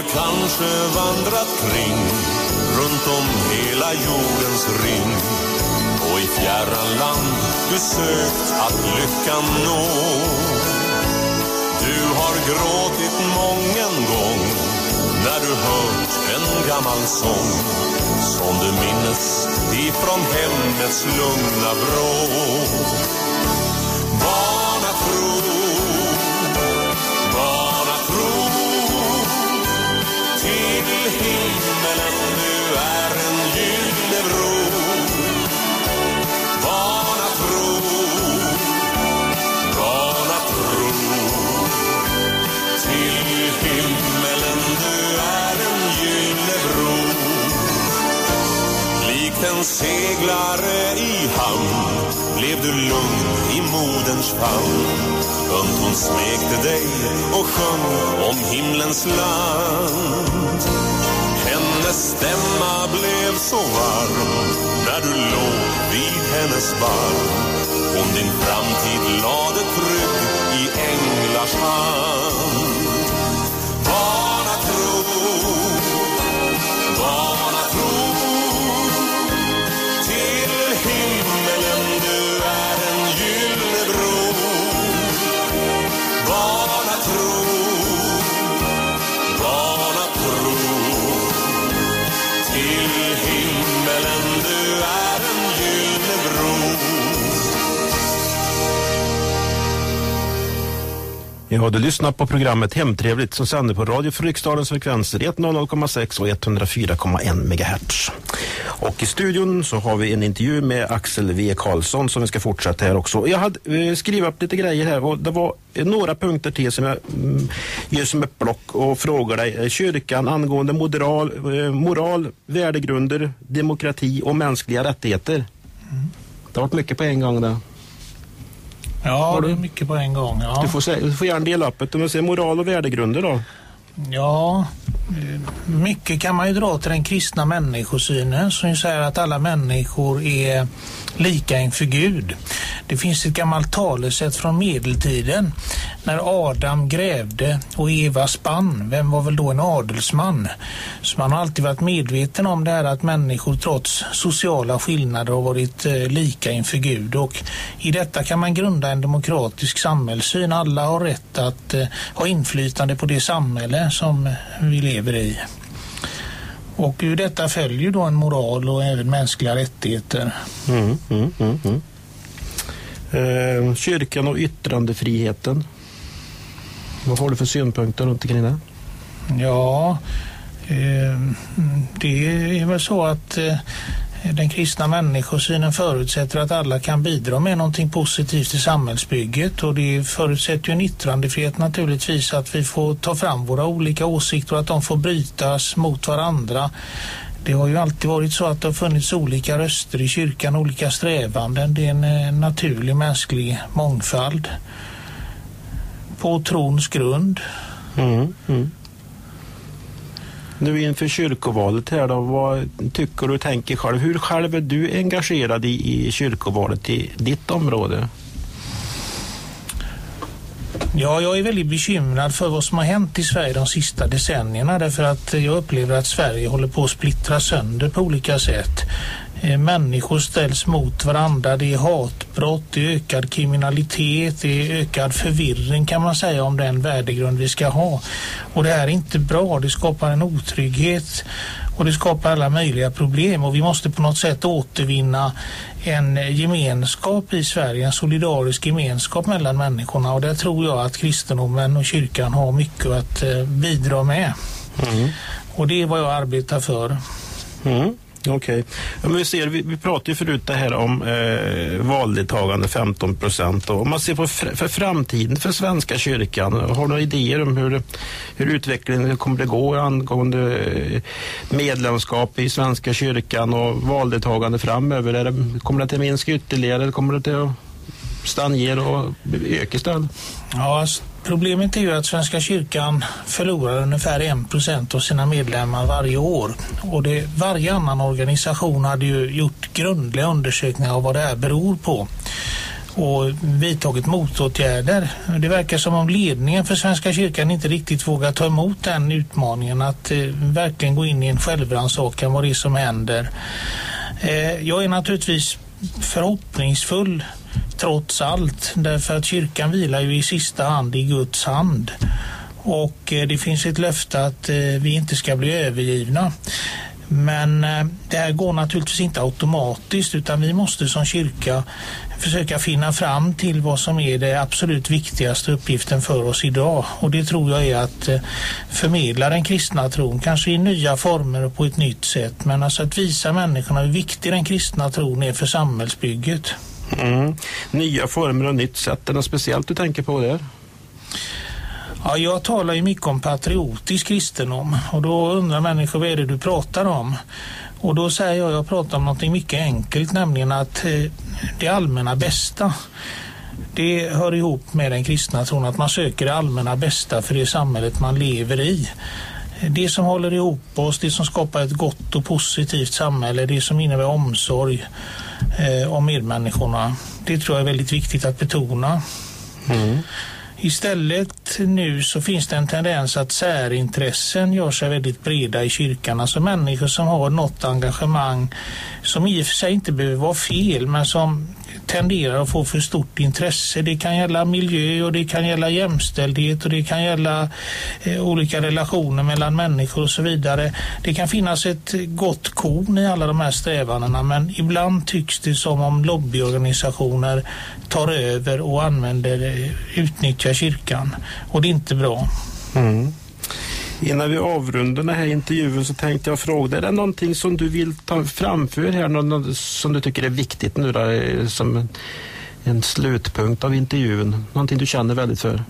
Har kanske vandrat kring runt om hela jordens ring och i fjärran land du sökt att lyckan nå. Du har gråtit mången gång när du hört en gammal sång som du minnes ifrån hemmets lugna vrå. Barnatro himmelen du är en gyllene bro. vana tro till himmelen du är en gyllene bro. Likt en seglare i hamn blev du lugn i moderns famn. Ömt hon smekte dig och sjöng om himlens land. Hennes stämma blev så varm när du låg vid hennes barm. Hon din framtid lade trygg i änglars hand. Ja, du lyssnar på programmet Hemtrevligt som sänder på Radio för riksdagens frekvenser 100,6 och 104,1 MHz. Och i studion så har vi en intervju med Axel W. Karlsson som vi ska fortsätta här också. Jag hade eh, skrivit upp lite grejer här och det var eh, några punkter till som jag mm, gör som ett block och frågar dig. Eh, Kyrkan angående moral, eh, moral, värdegrunder, demokrati och mänskliga rättigheter. Det har varit mycket på en gång där. Ja, det är mycket på en gång. Ja. Du, får säga, du får gärna dela upp det. Jag säger moral och värdegrunder då? Ja, mycket kan man ju dra till den kristna människosynen som säger att alla människor är lika inför Gud. Det finns ett gammalt talesätt från medeltiden när Adam grävde och Eva spann. Vem var väl då en adelsman? Så man har alltid varit medveten om det här att människor trots sociala skillnader har varit eh, lika inför Gud och i detta kan man grunda en demokratisk samhällssyn. Alla har rätt att eh, ha inflytande på det samhälle som eh, vi lever i. Och ur detta följer då en moral och även mänskliga rättigheter. Mm, mm, mm. Eh, kyrkan och yttrandefriheten. Vad har du för synpunkter runt omkring det? Ja, eh, det är väl så att eh, den kristna människosynen förutsätter att alla kan bidra med någonting positivt i samhällsbygget och det förutsätter ju en yttrandefrihet naturligtvis att vi får ta fram våra olika åsikter och att de får brytas mot varandra. Det har ju alltid varit så att det har funnits olika röster i kyrkan, olika strävanden. Det är en eh, naturlig mänsklig mångfald på trons grund. Mm, mm. Nu inför kyrkovalet här då, vad tycker du och tänker själv? Hur själv är du engagerad i, i kyrkovalet i ditt område? Ja, jag är väldigt bekymrad för vad som har hänt i Sverige de sista decennierna därför att jag upplever att Sverige håller på att splittra sönder på olika sätt. Eh, Människor ställs mot varandra, det är hatbrott, det är ökad kriminalitet, det är ökad förvirring kan man säga om den värdegrund vi ska ha. Och det här är inte bra, det skapar en otrygghet och det skapar alla möjliga problem och vi måste på något sätt återvinna en gemenskap i Sverige, en solidarisk gemenskap mellan människorna och där tror jag att kristendomen och kyrkan har mycket att eh, bidra med. Och det är vad jag arbetar för. Mm. Okej. Okay. men vi, ser, vi, vi pratade ju förut det här om eh, valdeltagande 15 procent. Om man ser på fr för framtiden för Svenska kyrkan, har du några idéer om hur, hur utvecklingen kommer att gå angående eh, medlemskap i Svenska kyrkan och valdeltagande framöver? Är det, kommer det att minska ytterligare eller kommer det att stagnera och öka istället? Ja, problemet är ju att Svenska kyrkan förlorar ungefär 1 av sina medlemmar varje år. Och det, varje annan organisation hade ju gjort grundliga undersökningar av vad det här beror på. och vidtagit motåtgärder. Det verkar som om ledningen för Svenska kyrkan inte riktigt vågar ta emot den utmaningen att eh, verkligen gå in i en självrannsakan vad det är som händer. Eh, jag är naturligtvis förhoppningsfull trots allt därför att kyrkan vilar ju i sista hand i Guds hand. Och eh, det finns ett löfte att eh, vi inte ska bli övergivna. Men eh, det här går naturligtvis inte automatiskt utan vi måste som kyrka försöka finna fram till vad som är det absolut viktigaste uppgiften för oss idag. Och det tror jag är att förmedla den kristna tron, kanske i nya former och på ett nytt sätt. Men alltså att visa människorna hur viktig den kristna tron är för samhällsbygget. Mm. Nya former och nytt sätt. Är det något speciellt du tänker på där? Ja, jag talar ju mycket om patriotisk kristendom och då undrar människor vad är det du pratar om? Och då säger jag jag pratar om något mycket enkelt, nämligen att eh, det allmänna bästa det hör ihop med den kristna tron att man söker det allmänna bästa för det samhället man lever i. Det som håller ihop oss, det som skapar ett gott och positivt samhälle, det som innebär omsorg eh, om medmänniskorna. Det tror jag är väldigt viktigt att betona. Mm. Istället nu så finns det en tendens att särintressen gör sig väldigt breda i kyrkan. Alltså människor som har något engagemang som i och för sig inte behöver vara fel men som tenderar att få för stort intresse. Det kan gälla miljö och det kan gälla jämställdhet och det kan gälla eh, olika relationer mellan människor och så vidare. Det kan finnas ett gott korn i alla de här strävandena men ibland tycks det som om lobbyorganisationer tar över och använder, eh, utnyttjar kyrkan och det är inte bra. Mm. Innan vi avrundar den här intervjun så tänkte jag fråga, är det någonting som du vill ta framför här, något som du tycker är viktigt nu då, eh, som en, en slutpunkt av intervjun? Någonting du känner väldigt för?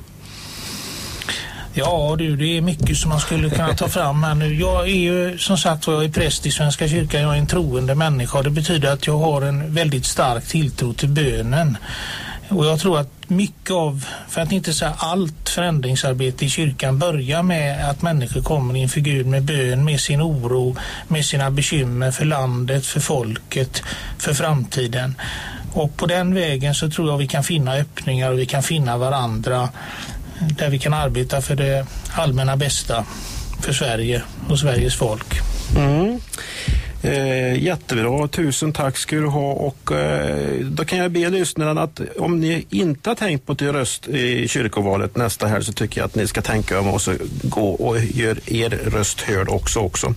Ja du, det är mycket som man skulle kunna ta fram här nu. Jag är ju som sagt jag är präst i Svenska kyrkan, jag är en troende människa. Det betyder att jag har en väldigt stark tilltro till bönen. Och jag tror att mycket av, för att inte säga allt förändringsarbete i kyrkan börjar med att människor kommer inför Gud med bön, med sin oro, med sina bekymmer för landet, för folket, för framtiden. Och på den vägen så tror jag vi kan finna öppningar och vi kan finna varandra eh, där vi kan arbeta för det allmänna bästa för Sverige och Sveriges folk. Mm. Eh, jättebra, tusen tack ska du ha och eh, då kan jag be lyssnarna att om ni inte har tänkt på att röst i kyrkovalet nästa helg så tycker jag att ni ska tänka om och så gå och gör er röst hörd också. också.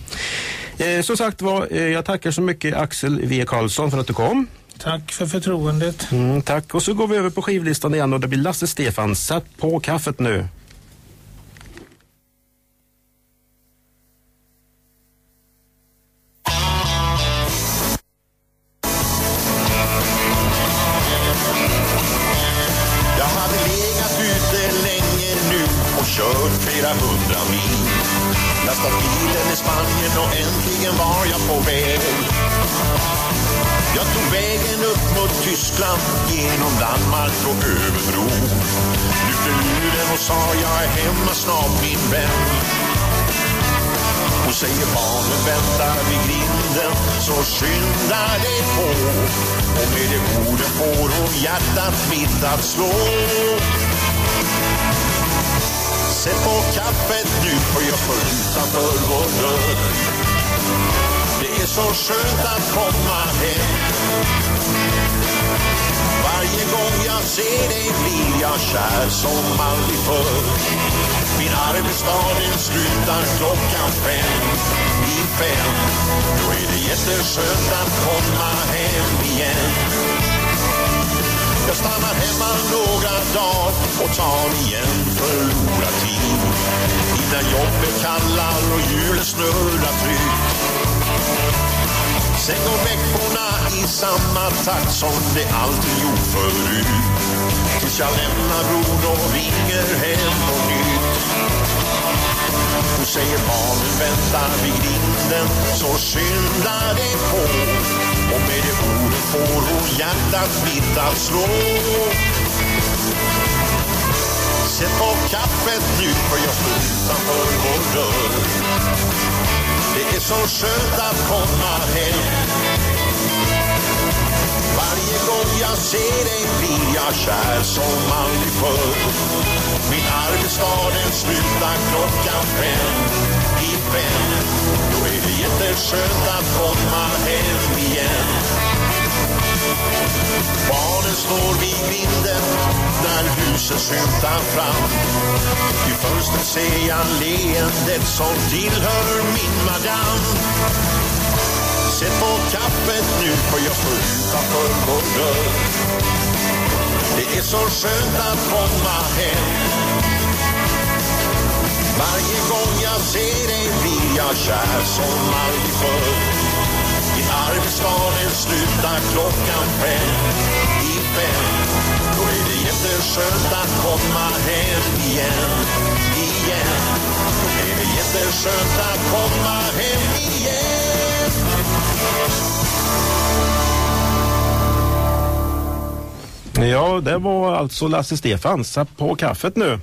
Eh, som sagt var, eh, jag tackar så mycket Axel W Karlsson för att du kom. Tack för förtroendet. Mm, tack och så går vi över på skivlistan igen och det blir Lasse Stefan. Sätt på kaffet nu. Äntligen var jag på väg. Jag tog vägen upp mot Tyskland, genom Danmark och över bron. Lyfte luren och sa jag är hemma snart min vän. Hon säger barnen väntar vid grinden så skynda dig på. Och med de orden får hon hjärtat mitt att slå. Sätt på kaffet nu för jag står utanför vår dörr. Det är så skönt att komma hem. Varje gång jag ser dig blir jag kär som aldrig förr. Min arbetsdag den slutar klockan fem. I fem, då är det jätteskönt att komma hem igen. Jag stannar hemma några dagar och tar igen förlorad tid när jobbet kallar och hjulen snurrar tryggt. Sen går veckorna i samma takt som det alltid gjort förut. Tills jag lämnar bron och ringer hem på nytt. Hon säger barnen väntar vid grinden, så skynda dig på. Och med det ordet får hon hjärtat mitt att slå. Sätt på kaffet nu för jag står utanför vår dörr. Det är så skönt att komma hem. Varje gång jag ser dig blir jag kär som aldrig förr. Min arbetsdag den slutar klockan fem i fem. Då är det jätteskönt att komma hem igen. Barnen står vid grinden när huset skymtar fram. I fönstret ser jag leendet som tillhör min madam. Sätt på kaffet nu för jag står utanför vår dörr. Det är så skönt att komma hem. Varje gång jag ser dig blir jag kär som aldrig förr. Varför ska den sluta klockan fem i fem. Då är det jätteskönt att komma hem igen, igen. Då är det jätteskönt att komma hem igen. Ja, det var alltså Lasse Stefans på kaffet nu.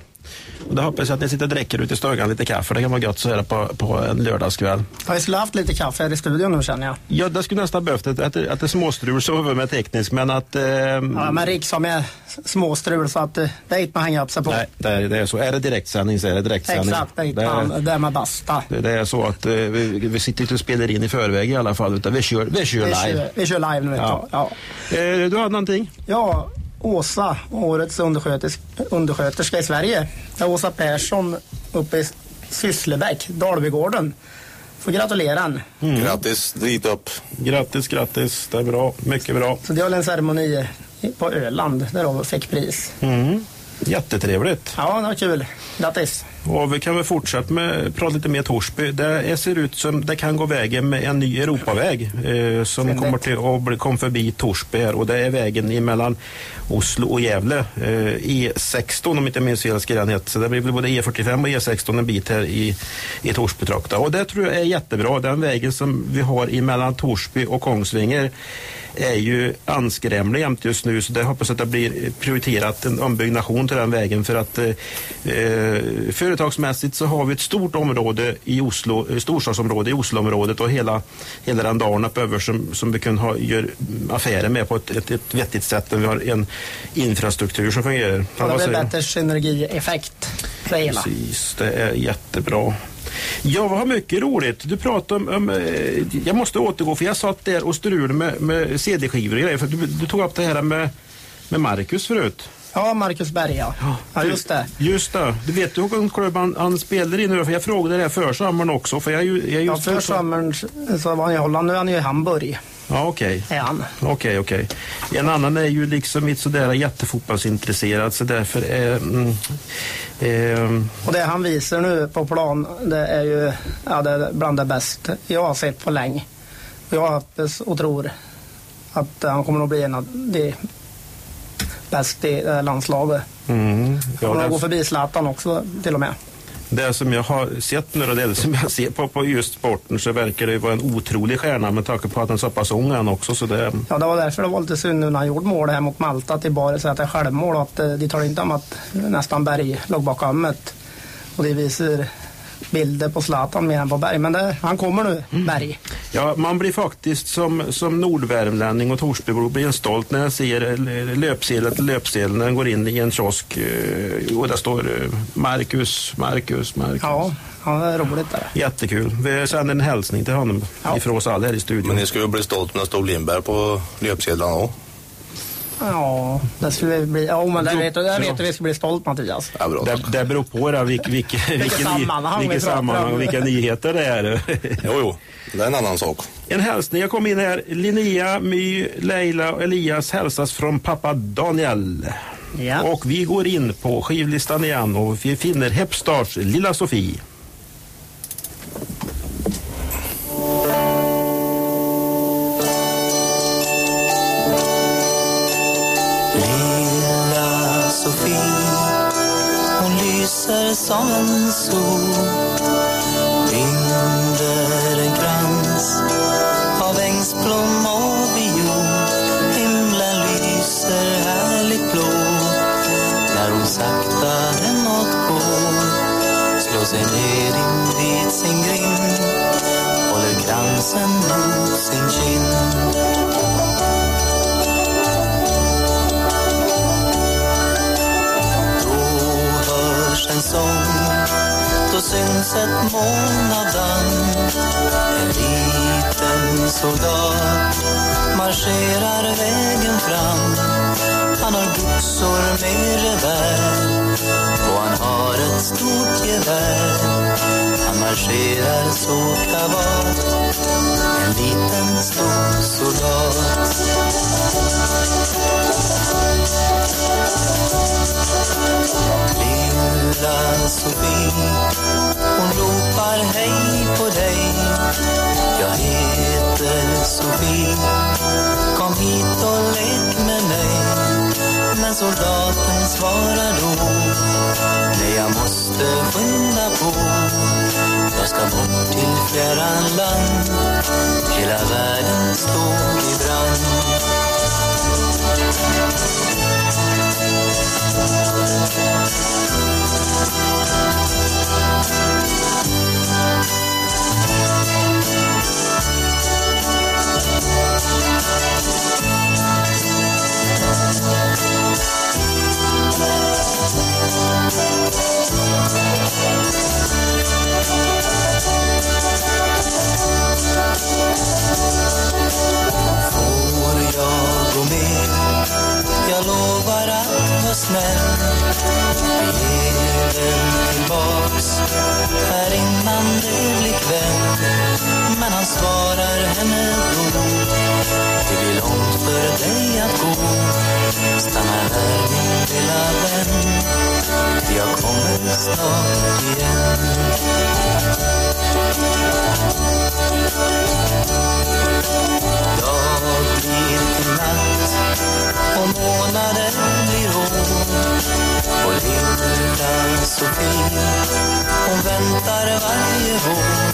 Och det hoppas jag att ni sitter och dricker ute i stugan lite kaffe. Det kan vara gött så här på, på en lördagskväll. Ja, vi skulle haft lite kaffe här i studion nu känner jag. Ja, det skulle nästan behövt att, att, att det är småstrul så över med tekniskt, men att... Eh, Ja, men Rick sa med småstrul så att eh, det är inte man hänga upp sig på. Nej, det är, det är så. Är det direktsändning så är det direktsändning. Exakt, det är inte Det är- man, det är man basta. Det, det är så att eh, vi, vi sitter inte och spelar in i förväg i alla fall, utan vi kör, vi kör Vi live. kör, vi kör live nu. Ja. Ja. Ja. Eh, du hade någonting? Ja, Åsa, årets undersköterska, undersköterska i Sverige. Det är Åsa Persson uppe i Sysslebäck, Dalbygården. Får gratulera henne. Grattis dit upp. Grattis, grattis. Det är bra. Mycket bra. Så det var en ceremoni på Öland där de fick pris. Mm. Jättetrevligt. Ja, det var kul. Grattis. Och vi kan väl fortsätta med prata lite mer Torsby. Det ser ut som det kan gå vägen med en ny Europaväg eh, som Fyndigt. kommer till att kom förbi Torsby här och det är vägen emellan Oslo och Gävle. Eh, E16 om inte jag minns fel ska den heta. Så det blir väl både E45 och E16 en bit här i, i Torsbytrakten. Och det tror jag är jättebra. Den vägen som vi har mellan Torsby och Kongsvinger är ju anskrämlig jämt just nu så det hoppas att det blir prioriterat en ombyggnation till den vägen för att eh, företagsmässigt så har vi ett stort område i Oslo, eh, storstadsområde i Osloområdet och hela, hela den dalen uppöver som, som vi kan ha, gör affärer med på ett, ett, ett vettigt sätt vi har en infrastruktur som fungerar. Vad det blir bättre synergieffekt för det hela. Precis, det är jättebra. Ja, vad mycket roligt. Du pratade om, om eh, jag måste återgå för jag satt där och strulade med, med CD-skivor och grejer. För du, du tog upp det här med, med Marcus förut. Ja, Marcus Berg ja. Ja, just det. Just det. Du vet du vilken klubb han, han spelar i nu? För jag frågade det här för sommaren också. För jag, jag är Ja, just för sommaren så var han i Holland. Nu är han i Hamburg. Ja, okej. Är han. Okej, okej. En annan är ju liksom inte sådär jättefotbollsintresserad så därför är... Mm, ehm, Och det han visar nu på plan, det är ju ja, det är bland det bästa jag har sett på länge. Jag hoppas och tror att han kommer att bli en av de bästa i landslaget. mm, ja, Kommer det- att gå förbi Zlatan också till och med. Det som jag har sett nu och det som jag ser på, på just sporten så verkar det vara en otrolig stjärna med tanke på att han är så pass ung än också. Så det, Ja, det var därför det var lite synd nu när han gjorde mål här mot Malta att det bara så att det är självmål och att eh, de talar inte om att nästan Berg låg bakom det. Och det visar bilder på Zlatan mer än på Berg. Men det, han kommer nu, Berg. ja, man blir faktiskt som, som nordvärmlänning och Torsbybro blir en stolt när jag ser löpsedel till löpsedel när den går in i en kiosk eh, och där står eh, Marcus, Marcus, Marcus. Ja, ja det är roligt det. Jättekul. Vi sänder en hälsning till honom ifrån oss alla här i studion. Men ni skulle bli stolt när det stod Lindberg på löpsedlarna också. Ja, det skulle vi bli. Ja, men det vet, det vet du vi ska bli stolt Mattias. Ja, bra. Det, det beror på det, vilk, vilk, vilken, sammanhang vi vilken pratar sammanhang om. och vilka nyheter det är. Jo, jo. Det är en annan sak. En hälsning, jag kom in här. Linnea, My, Leila och Elias hälsas från pappa Daniel. Ja. Och vi går in på skivlistan igen och vi finner Hepstars Lilla Sofie. Sofie, hon lyser som en sol. Binder en krans av ängsblom och viol. Himlen lyser härligt blå. När hon sakta hemåt går Slår sig ner invid sin grind Håller kransen mot sin kind. Syns ett moln av damm. En liten soldat marscherar vägen fram. Han har byxor med revär och han har ett stort gevär. Han marscherar så kavat, en liten stor soldat. Lilla Sofie, hon ropar hej på dig. Jag heter Sofie, kom hit och lek med mig. Men soldaten svarar då, nej jag måste skynda på. Jag ska bort till fjärran land, hela världen står i brand. Får jag gå med? Jag lovar att vara snäll. Ge den tillbaks här innan det blir kväll. Men han svarar henne då. Det blir långt för dig att gå. Stanna här min lilla vän. Jag kommer snart igen. Dag blir till natt och månaden blir år. Och lilla Sofie, hon väntar varje vår.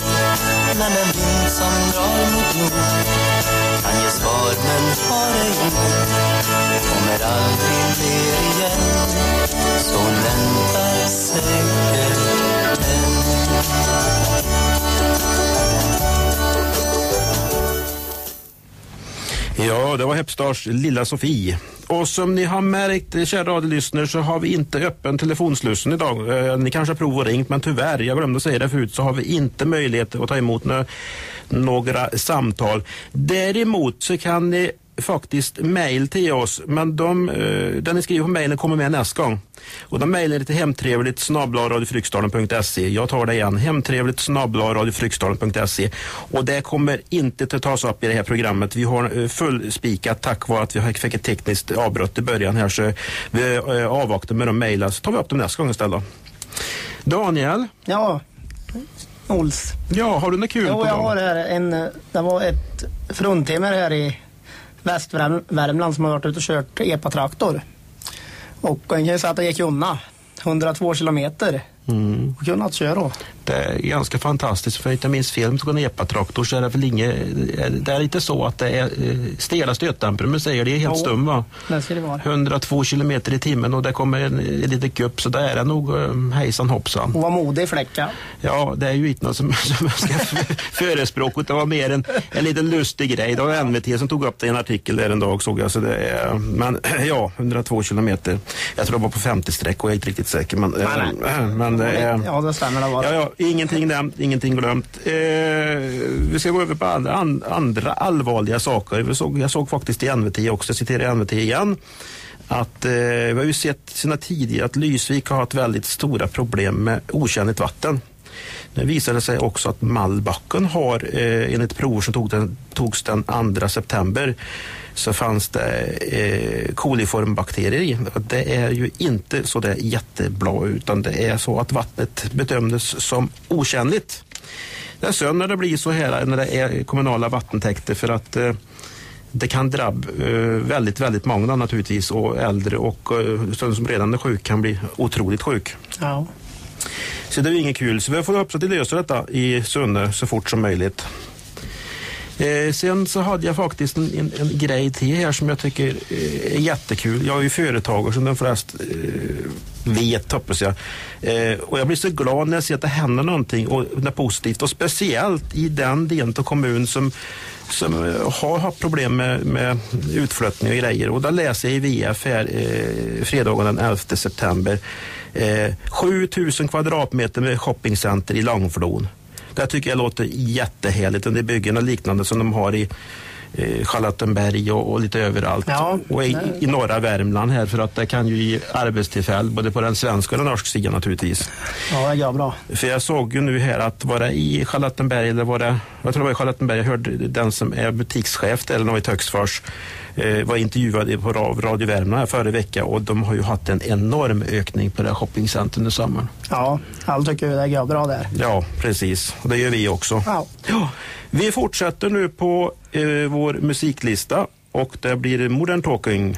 Men den vind som drar mot nord kan ge svar men har ej ord. Kommer aldrig mer igen, så hon väntar säkert Ja, det var Hepstars Lilla Sofie. Och som ni har märkt, eh, kära radiolyssnare, så har vi inte öppen telefonslussen idag. Eh, ni kanske har provat och ringt, men tyvärr, jag glömde säga det förut, så har vi inte möjlighet att ta emot några, några samtal. Däremot så kan ni faktiskt mejl till oss, men de, eh, den ni skriver på mejlen kommer med nästa gång. Och de mejlar till hemtrevligt snablaradiofryksdalen.se. Jag tar det igen, hemtrevligt snablaradiofryksdalen.se. Och det kommer inte att tas upp i det här programmet. Vi har eh, fullspikat tack vare att vi fick ett tekniskt avbrott i början här så vi eh, avvaktar med de mejlen så tar vi upp dem nästa gång istället. Daniel? Ja, Ols. Ja, har du något kul Jo, på jag har här en, det var ett fruntimmer här i Västvärmland som har varit ute och kört epatraktor. Och jag kan ju säga att det gick undan. 102 kilometer. Mm. Och kunnat köra. Det är ganska fantastiskt. För inte minst film som en epatraktor så är det väl inget... Det är lite så att det är eh, stela stötdämpare, men säger det är helt Jo. stum va? Det ska det vara. 102 kilometer i timmen och det kommer en, en liten gupp så där är det nog um, hejsan hoppsan. Och var modig fläcka. Ja, det är ju inte något som, som jag ska förespråka. Det var mer en, en liten lustig grej. Det var NVT som tog upp det i en artikel där en dag såg jag. Så det är, men ja, 102 kilometer. Jag tror det var på 50 streck och jag är inte riktigt säker. Men, eh, men det är... Ja, det stämmer. Det var. Ja, ja, ingenting nämnt, ingenting glömt. Eh, vi ska gå över på andra, an, andra allvarliga saker. Jag såg, jag såg faktiskt i NVT också, jag citerar NVT igen, att eh, vi har ju sett sina tidigare att Lysvik har haft väldigt stora problem med otjänligt vatten. Nu visar det sig också att Mallbacken har, eh, enligt prover som tog den, togs den 2 september, så fanns det eh, koliformbakterier i. Det är ju inte så det är jättebra utan det är så att vattnet bedömdes som otjänligt. Det är synd när det blir så här när det är kommunala vattentäkter för att eh, det kan drabba eh, väldigt, väldigt många naturligtvis och äldre och eh, som redan är sjuk kan bli otroligt sjuk. Ja. Så det är inget kul. Så vi får hoppas att de löser detta i Sunne så fort som möjligt. Eh, sen så hade jag faktiskt en, en, en grej till här som jag tycker eh, är jättekul. Jag är ju företagare som de flesta eh, vet, hoppas jag. Eh, och jag blir så glad när jag ser att det händer någonting och det är positivt. Och speciellt i den delen av kommunen som, som eh, har haft problem med, med utflyttning och grejer. Och där läser jag i VF här eh, fredagen den 11 september. Eh, 7000 kvadratmeter med shoppingcenter i Långflon. Det tycker jag låter jättehärligt. Det är byggen och liknande som de har i eh, Charlottenberg och, och lite överallt. Ja, och i, i norra Värmland här för att det kan ju ge arbetstillfällen både på den svenska och den norska sidan naturligtvis. Ja, går bra. För jag såg ju nu här att var det i Charlottenberg eller var det, jag tror det var i Charlottenberg, jag hörde den som är butikschef där, eller i Töcksfors, var intervjuad på Ra- Radio Värmland förra veckan och de har ju haft en enorm ökning på det här shoppingcentret under sommaren. Ja, alla tycker det går bra där. Ja, precis. Och det gör vi också. Ja. Ja, vi fortsätter nu på eh, vår musiklista och det blir Modern Talking.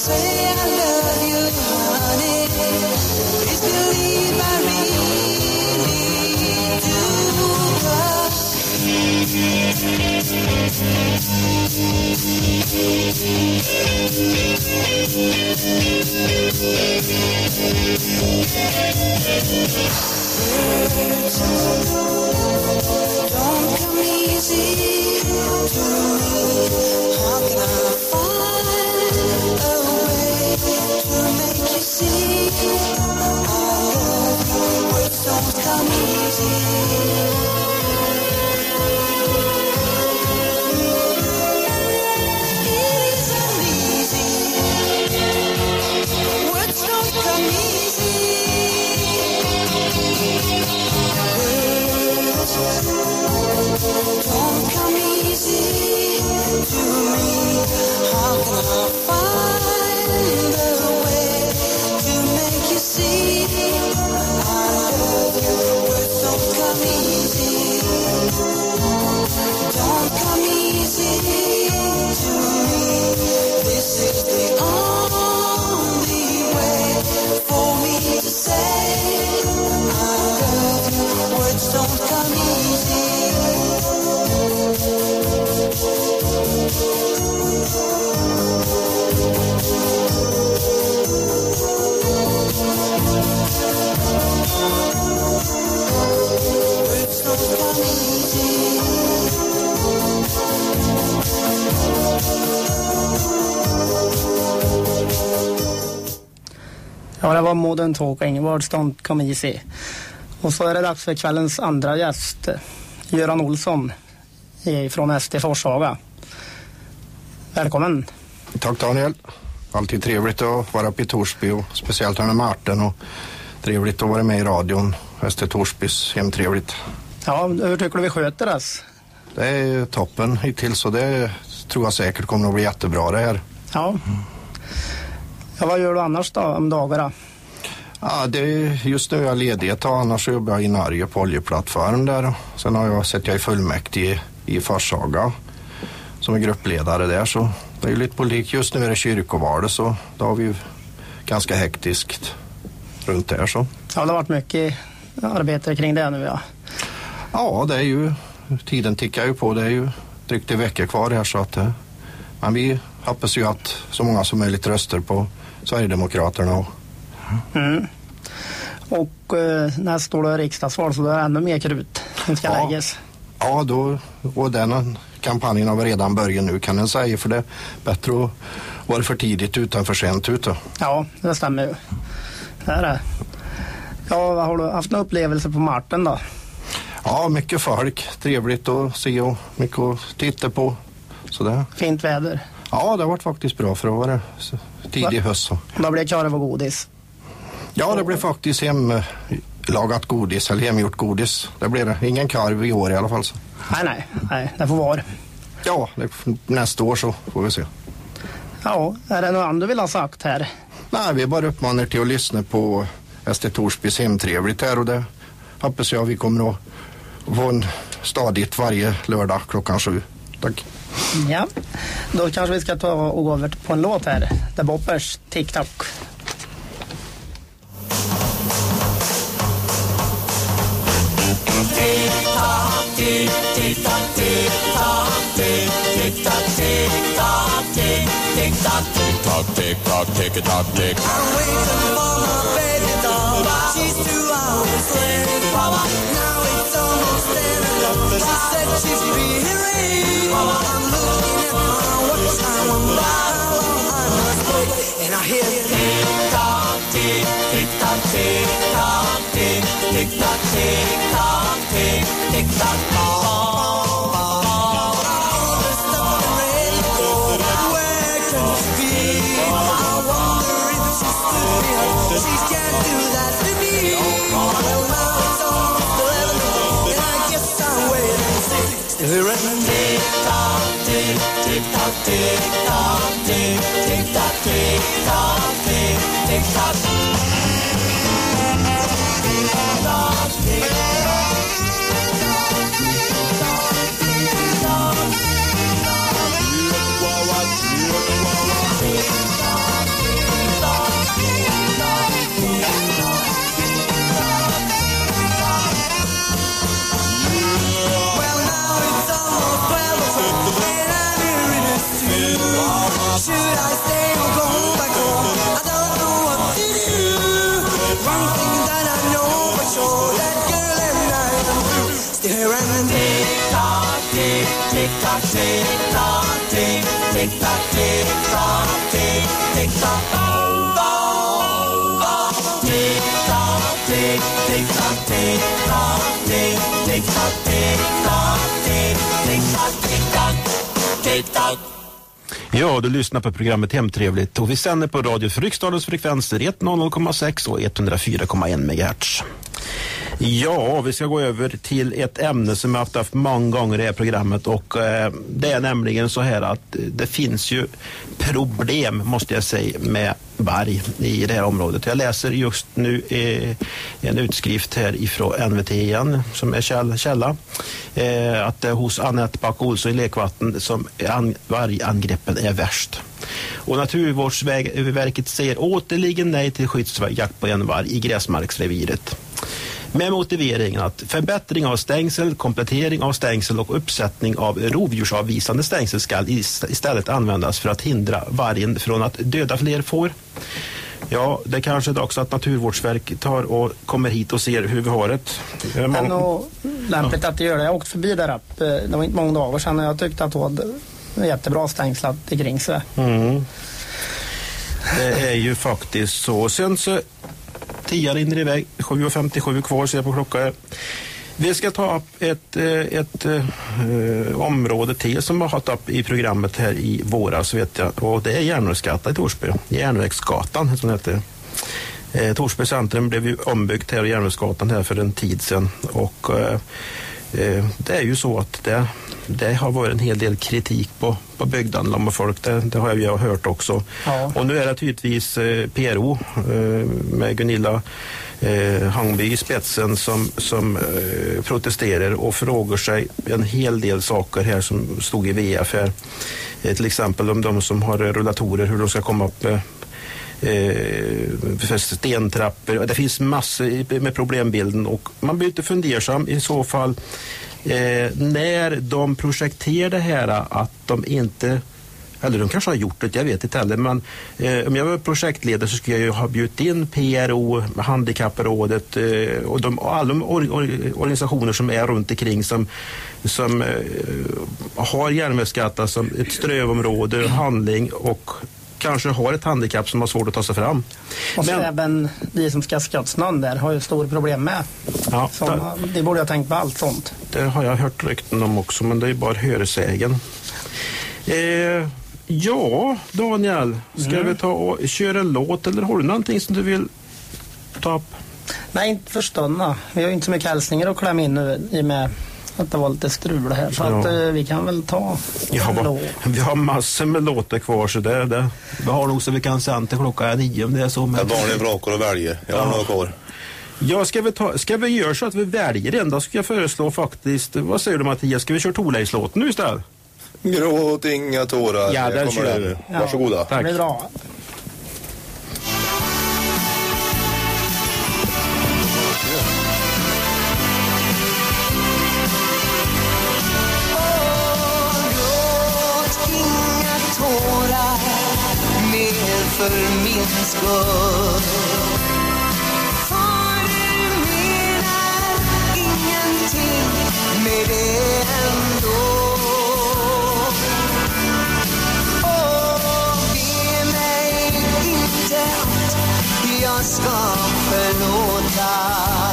Don't come easy to me. How can I words don't come easy. Don't come easy to me. How can I? Det var Modern Talking, Words Don't Come Easy. Och så är det dags för kvällens andra gäst, Göran Olsson från SD Forshaga. Välkommen. Tack Daniel. Alltid trevligt att vara uppe i Torsby och speciellt här med Martin och trevligt att vara med i radion. Väster Torsbys, hemtrevligt. Ja, hur tycker du vi sköter oss? Det är toppen hittills och det tror jag säkert kommer att bli jättebra det här. Ja. ja. Vad gör du annars då om dagarna? Ja, det är, just nu är jag ledig ett tag, annars jobbar jag i Norge på oljeplattform där. Sen har jag sett jag i fullmäktige i Forshaga som är gruppledare där så det är ju lite politik. Just nu är det kyrkovalet så då har vi ju ganska hektiskt runt där så. Ja, det har varit mycket arbete kring det nu ja. Ja, det är ju, tiden tickar ju på. Det är ju drygt en vecka kvar här så att eh, men vi hoppas ju att så många som möjligt röstar på Sverigedemokraterna och Mm. Och eh, nästa år är riksdagsval så då är det ännu mer krut som ska Ja. läggas. Ja, då, och den kampanjen har redan börjat nu kan en säga för det är bättre att vara för tidigt utan för sent ute. Ja, det stämmer ju. Det är det. Ja, har du haft några upplevelser på Marten då? Ja, mycket folk. Trevligt att se och mycket att titta på. Så det, Fint väder. ja, det har varit faktiskt bra för att vara tidig höst. Då blir det korv och godis. Ja, det blev faktiskt hemlagat godis, eller hemgjort godis. Det blir det. Ingen karv i år i alla fall. Så. Nej, nej, nej, det får vara. Ja, det, nästa år så får vi se. Ja, är det något annat du vill ha sagt här? Nej, vi bara uppmanar till att lyssna på SD Torsbys Hemtrevligt här och det hoppas jag vi kommer att få en stadigt varje lördag klockan sju. Tack. Ja, då kanske vi ska ta och gå över på en låt här. The Boppers TikTok. Tick-tock, tick-tock, tick-tock, tick-tock, tick. I'm waiting for my baby doll. She's two hours late. Now it's almost ten o'clock. She said she'd be here late. I'm looking at my watch. I wonder how long I must wait. And I hear tick-tock, tick, tick-tock, tick-tock, tick, tick-tock, tick-tock, tick, tick-tock. Ball, see. Still hearing tick-tock, tick, tick-tock, tick-tock, tick, tick-tock, tick-tock, tick, tick-tock. Tick-tock, tick, tick tock, tick tock, tick, tick tock, tick tock, tick, tick tock, tick tock, tick tock. Ja, du lyssnar på programmet Hemtrevligt och vi sänder på Radio för Riksdagens frekvenser 100,6 och 104,1 MHz. Ja, vi ska gå över till ett ämne som jag haft haft många gånger i det här programmet och eh, det är nämligen så här att det finns ju problem, måste jag säga, med varg i det här området. Jag läser just nu eh, en utskrift här ifrån NVT igen, som är käll, källa, eh, att det är hos Anette Back Olsson i Lekvatten som an, vargangreppen är värst. Och Naturvårdsverket säger återligen nej till skyddsjakt på en varg i gräsmarksreviret. Med motiveringen att förbättring av stängsel, komplettering av stängsel och uppsättning av rovdjursavvisande stängsel ska is- istället användas för att hindra vargen från att döda fler får. Ja, det kanske är dags att Naturvårdsverket tar och kommer hit och ser hur vi har det. Det är nog lämpligt att du gör det. Jag åkte förbi där uppe. Det var inte många dagar sedan och jag tyckte att du hade jättebra stängslat kring sig. Mm. Det är ju faktiskt så. Sen så tian rinner iväg. 7.57 kvar ser jag på klockan. Vi ska ta upp ett, eh, ett, ett område till som har haft upp i programmet här i våras vet jag. Och det är Järnvägsgatan i Torsby. Järnvägsgatan som det heter. Eh, Torsby centrum blev ju ombyggt här och Järnvägsgatan här för en tid sedan. Och eh, eh det är ju så att det det har varit en hel del kritik på, på byggnaden och folk. Det, det har jag ju hört också. Ja. Och nu är det naturligtvis eh, PRO eh, med Gunilla eh, Hangby i spetsen som, som eh, protesterar och frågar sig en hel del saker här som stod i VF här. Eh, till exempel om de som har rullatorer, hur de ska komma upp med eh, stentrappor. Det finns massor med problembilden och man blir lite fundersam i så fall eh, när de projekterar det här att de inte eller de kanske har gjort det, jag vet inte heller. Men eh, om jag var projektledare så skulle jag ju ha bjudit in PRO, Handikapprådet eh, och, de, alla de or, or, organisationer som är runt omkring som, som eh, har järnvägsskatta som ett strövområde, handling och kanske har ett handikapp som har svårt att ta sig fram. Och så Men- även vi som ska skattsnön där har ju stora problem med. Ja, Som, det borde jag tänkt på allt sånt. Det har jag hört rykten om också, men det är bara hörsägen. Eh, ja, Daniel, ska Mm. vi ta och köra en låt eller har du någonting som du vill ta upp? Nej, inte för stunden. Vi har ju inte så mycket hälsningar att klämma in nu i med att det var lite strul här. Så Ja. att, eh, vi kan väl ta Ja, en låt. vi har massor med låtar kvar så det, det vi har nog så vi kan sen till klockan nio om det är så. Men... Jag Daniel brakar och väljer. Jag har Ja. några kvar. Ja, ska vi, ta, ska vi göra så att vi väljer en? Då ska jag föreslå faktiskt, vad säger du Mattias, ska vi köra Thorleifs-låten nu istället? Gråt inga tårar. Ja, den kommer kör vi. Varsågoda. Tack. Det blir bra. För min skull. För du menar ingenting med det ändå? Och be mig inte att jag ska förlåta.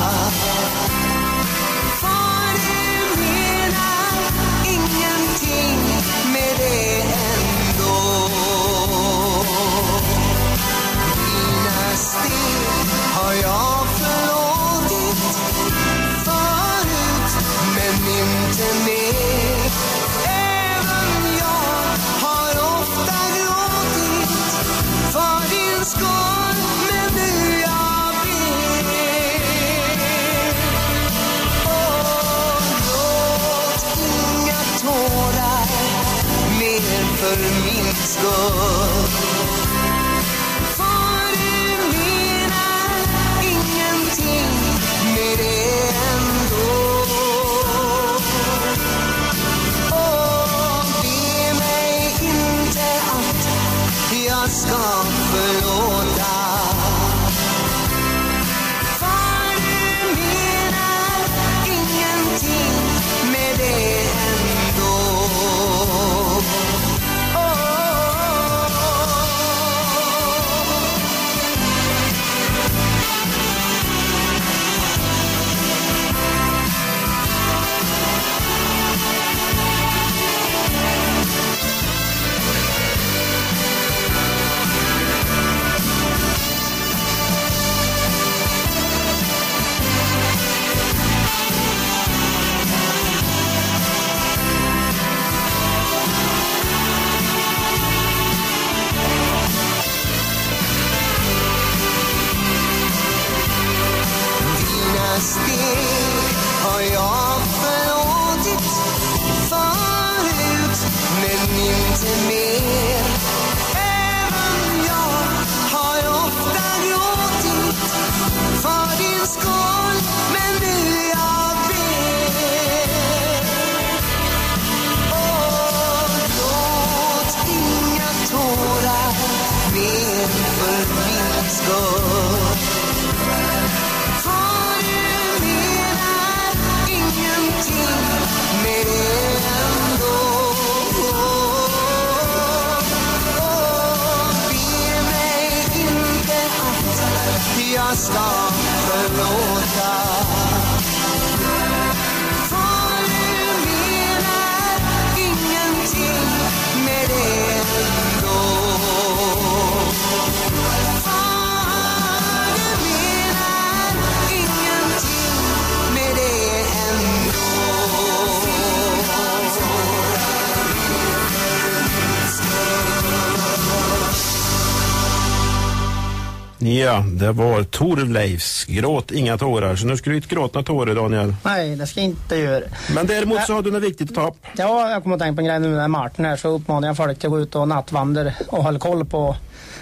Ja, det var Torleifs Gråt inga tårar. Så nu ska du inte gråta tårar Daniel. Nej, det ska jag inte göra. Men däremot så har du något viktigt att ta upp. Ja, jag kommer att tänka på en grej nu när Martin här så uppmanar jag folk att gå ut och nattvandra och hålla koll på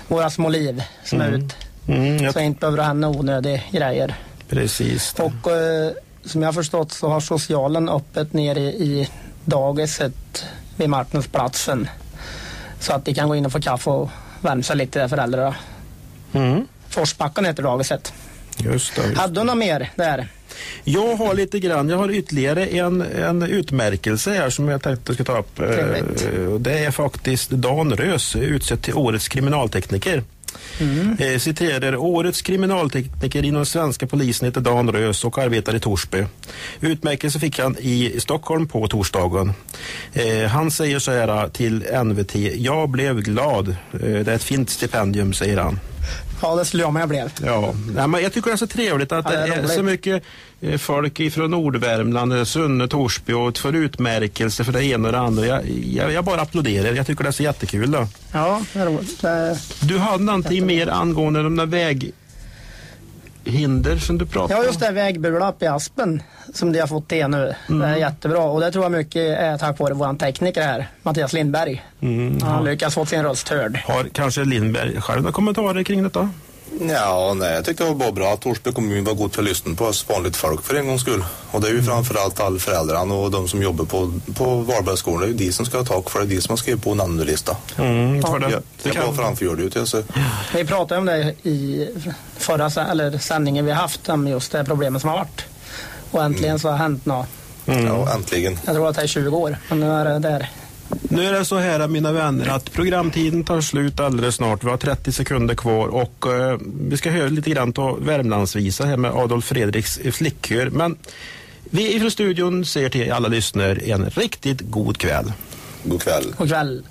våra små liv som är ute. Mm, jag- Så inte behöver hända onödiga grejer. Precis. Och eh, som jag har förstått så har socialen öppet nere i, i dagiset vid Martinsplatsen. Så att de kan gå in och få kaffe och värma sig lite där föräldrarna. Mm. Forsbackan heter dagiset. Just det. Just. Hade du något mer där? Jag har lite grann, jag har ytterligare en, en utmärkelse här som jag tänkte ska ta upp. Eh, Trevligt. Det är faktiskt Dan Rös utsedd till årets kriminaltekniker. Mm. Eh, citerar, årets kriminaltekniker inom svenska polisen heter Dan Rös och arbetar i Torsby. Utmärkelse fick han i Stockholm på torsdagen. Eh, han säger så här till NVT, jag blev glad. Eh, det är ett fint stipendium, säger han. Ja, det skulle jag med blev. Ja, Nej, men jag tycker det är så trevligt att Ja, det det är är så mycket eh, folk ifrån Nordvärmland, eh, Sunne, Torsby och får utmärkelse för det ena och det andra. Jag, jag, jag bara applåderar. Jag tycker det är så jättekul. Då. Ja, det är roligt. Det... Du hade någonting mer angående de där väghinder som du pratade Ja, om? just det. Vägbula uppe i Aspen som de har fått det nu. Det är jättebra och det tror jag mycket är tack vare vår tekniker här, Mattias Lindberg. Mm, Han har ja. lyckats få sin röst hörd. Har kanske Lindberg själv några kommentarer kring detta? Ja, nej, jag tyckte det var bara bra att Torsby kommun var god till att lyssna på oss vanligt folk för en gångs skull. Och det är ju framförallt alla föräldrarna och de som jobbar på, på Varbergsskolan. Det är ju de som ska ha tak för det. är de som har skrivit på namnlista. Mm, det- Ja, det jag kan- bara framför det till så. Vi pratade om det i förra eller sändningen vi haft om just det problemet som har varit. Och äntligen så har hänt något. Ja, äntligen. Jag tror att det är 20 år, men nu är det där. Nu är det så här mina vänner att programtiden tar slut alldeles snart. Vi har 30 sekunder kvar och eh, vi ska höra lite grann på Värmlandsvisa här med Adolf Fredriks flickkör. Men vi ifrån studion säger till alla lyssnare en riktigt god kväll. God kväll. God kväll.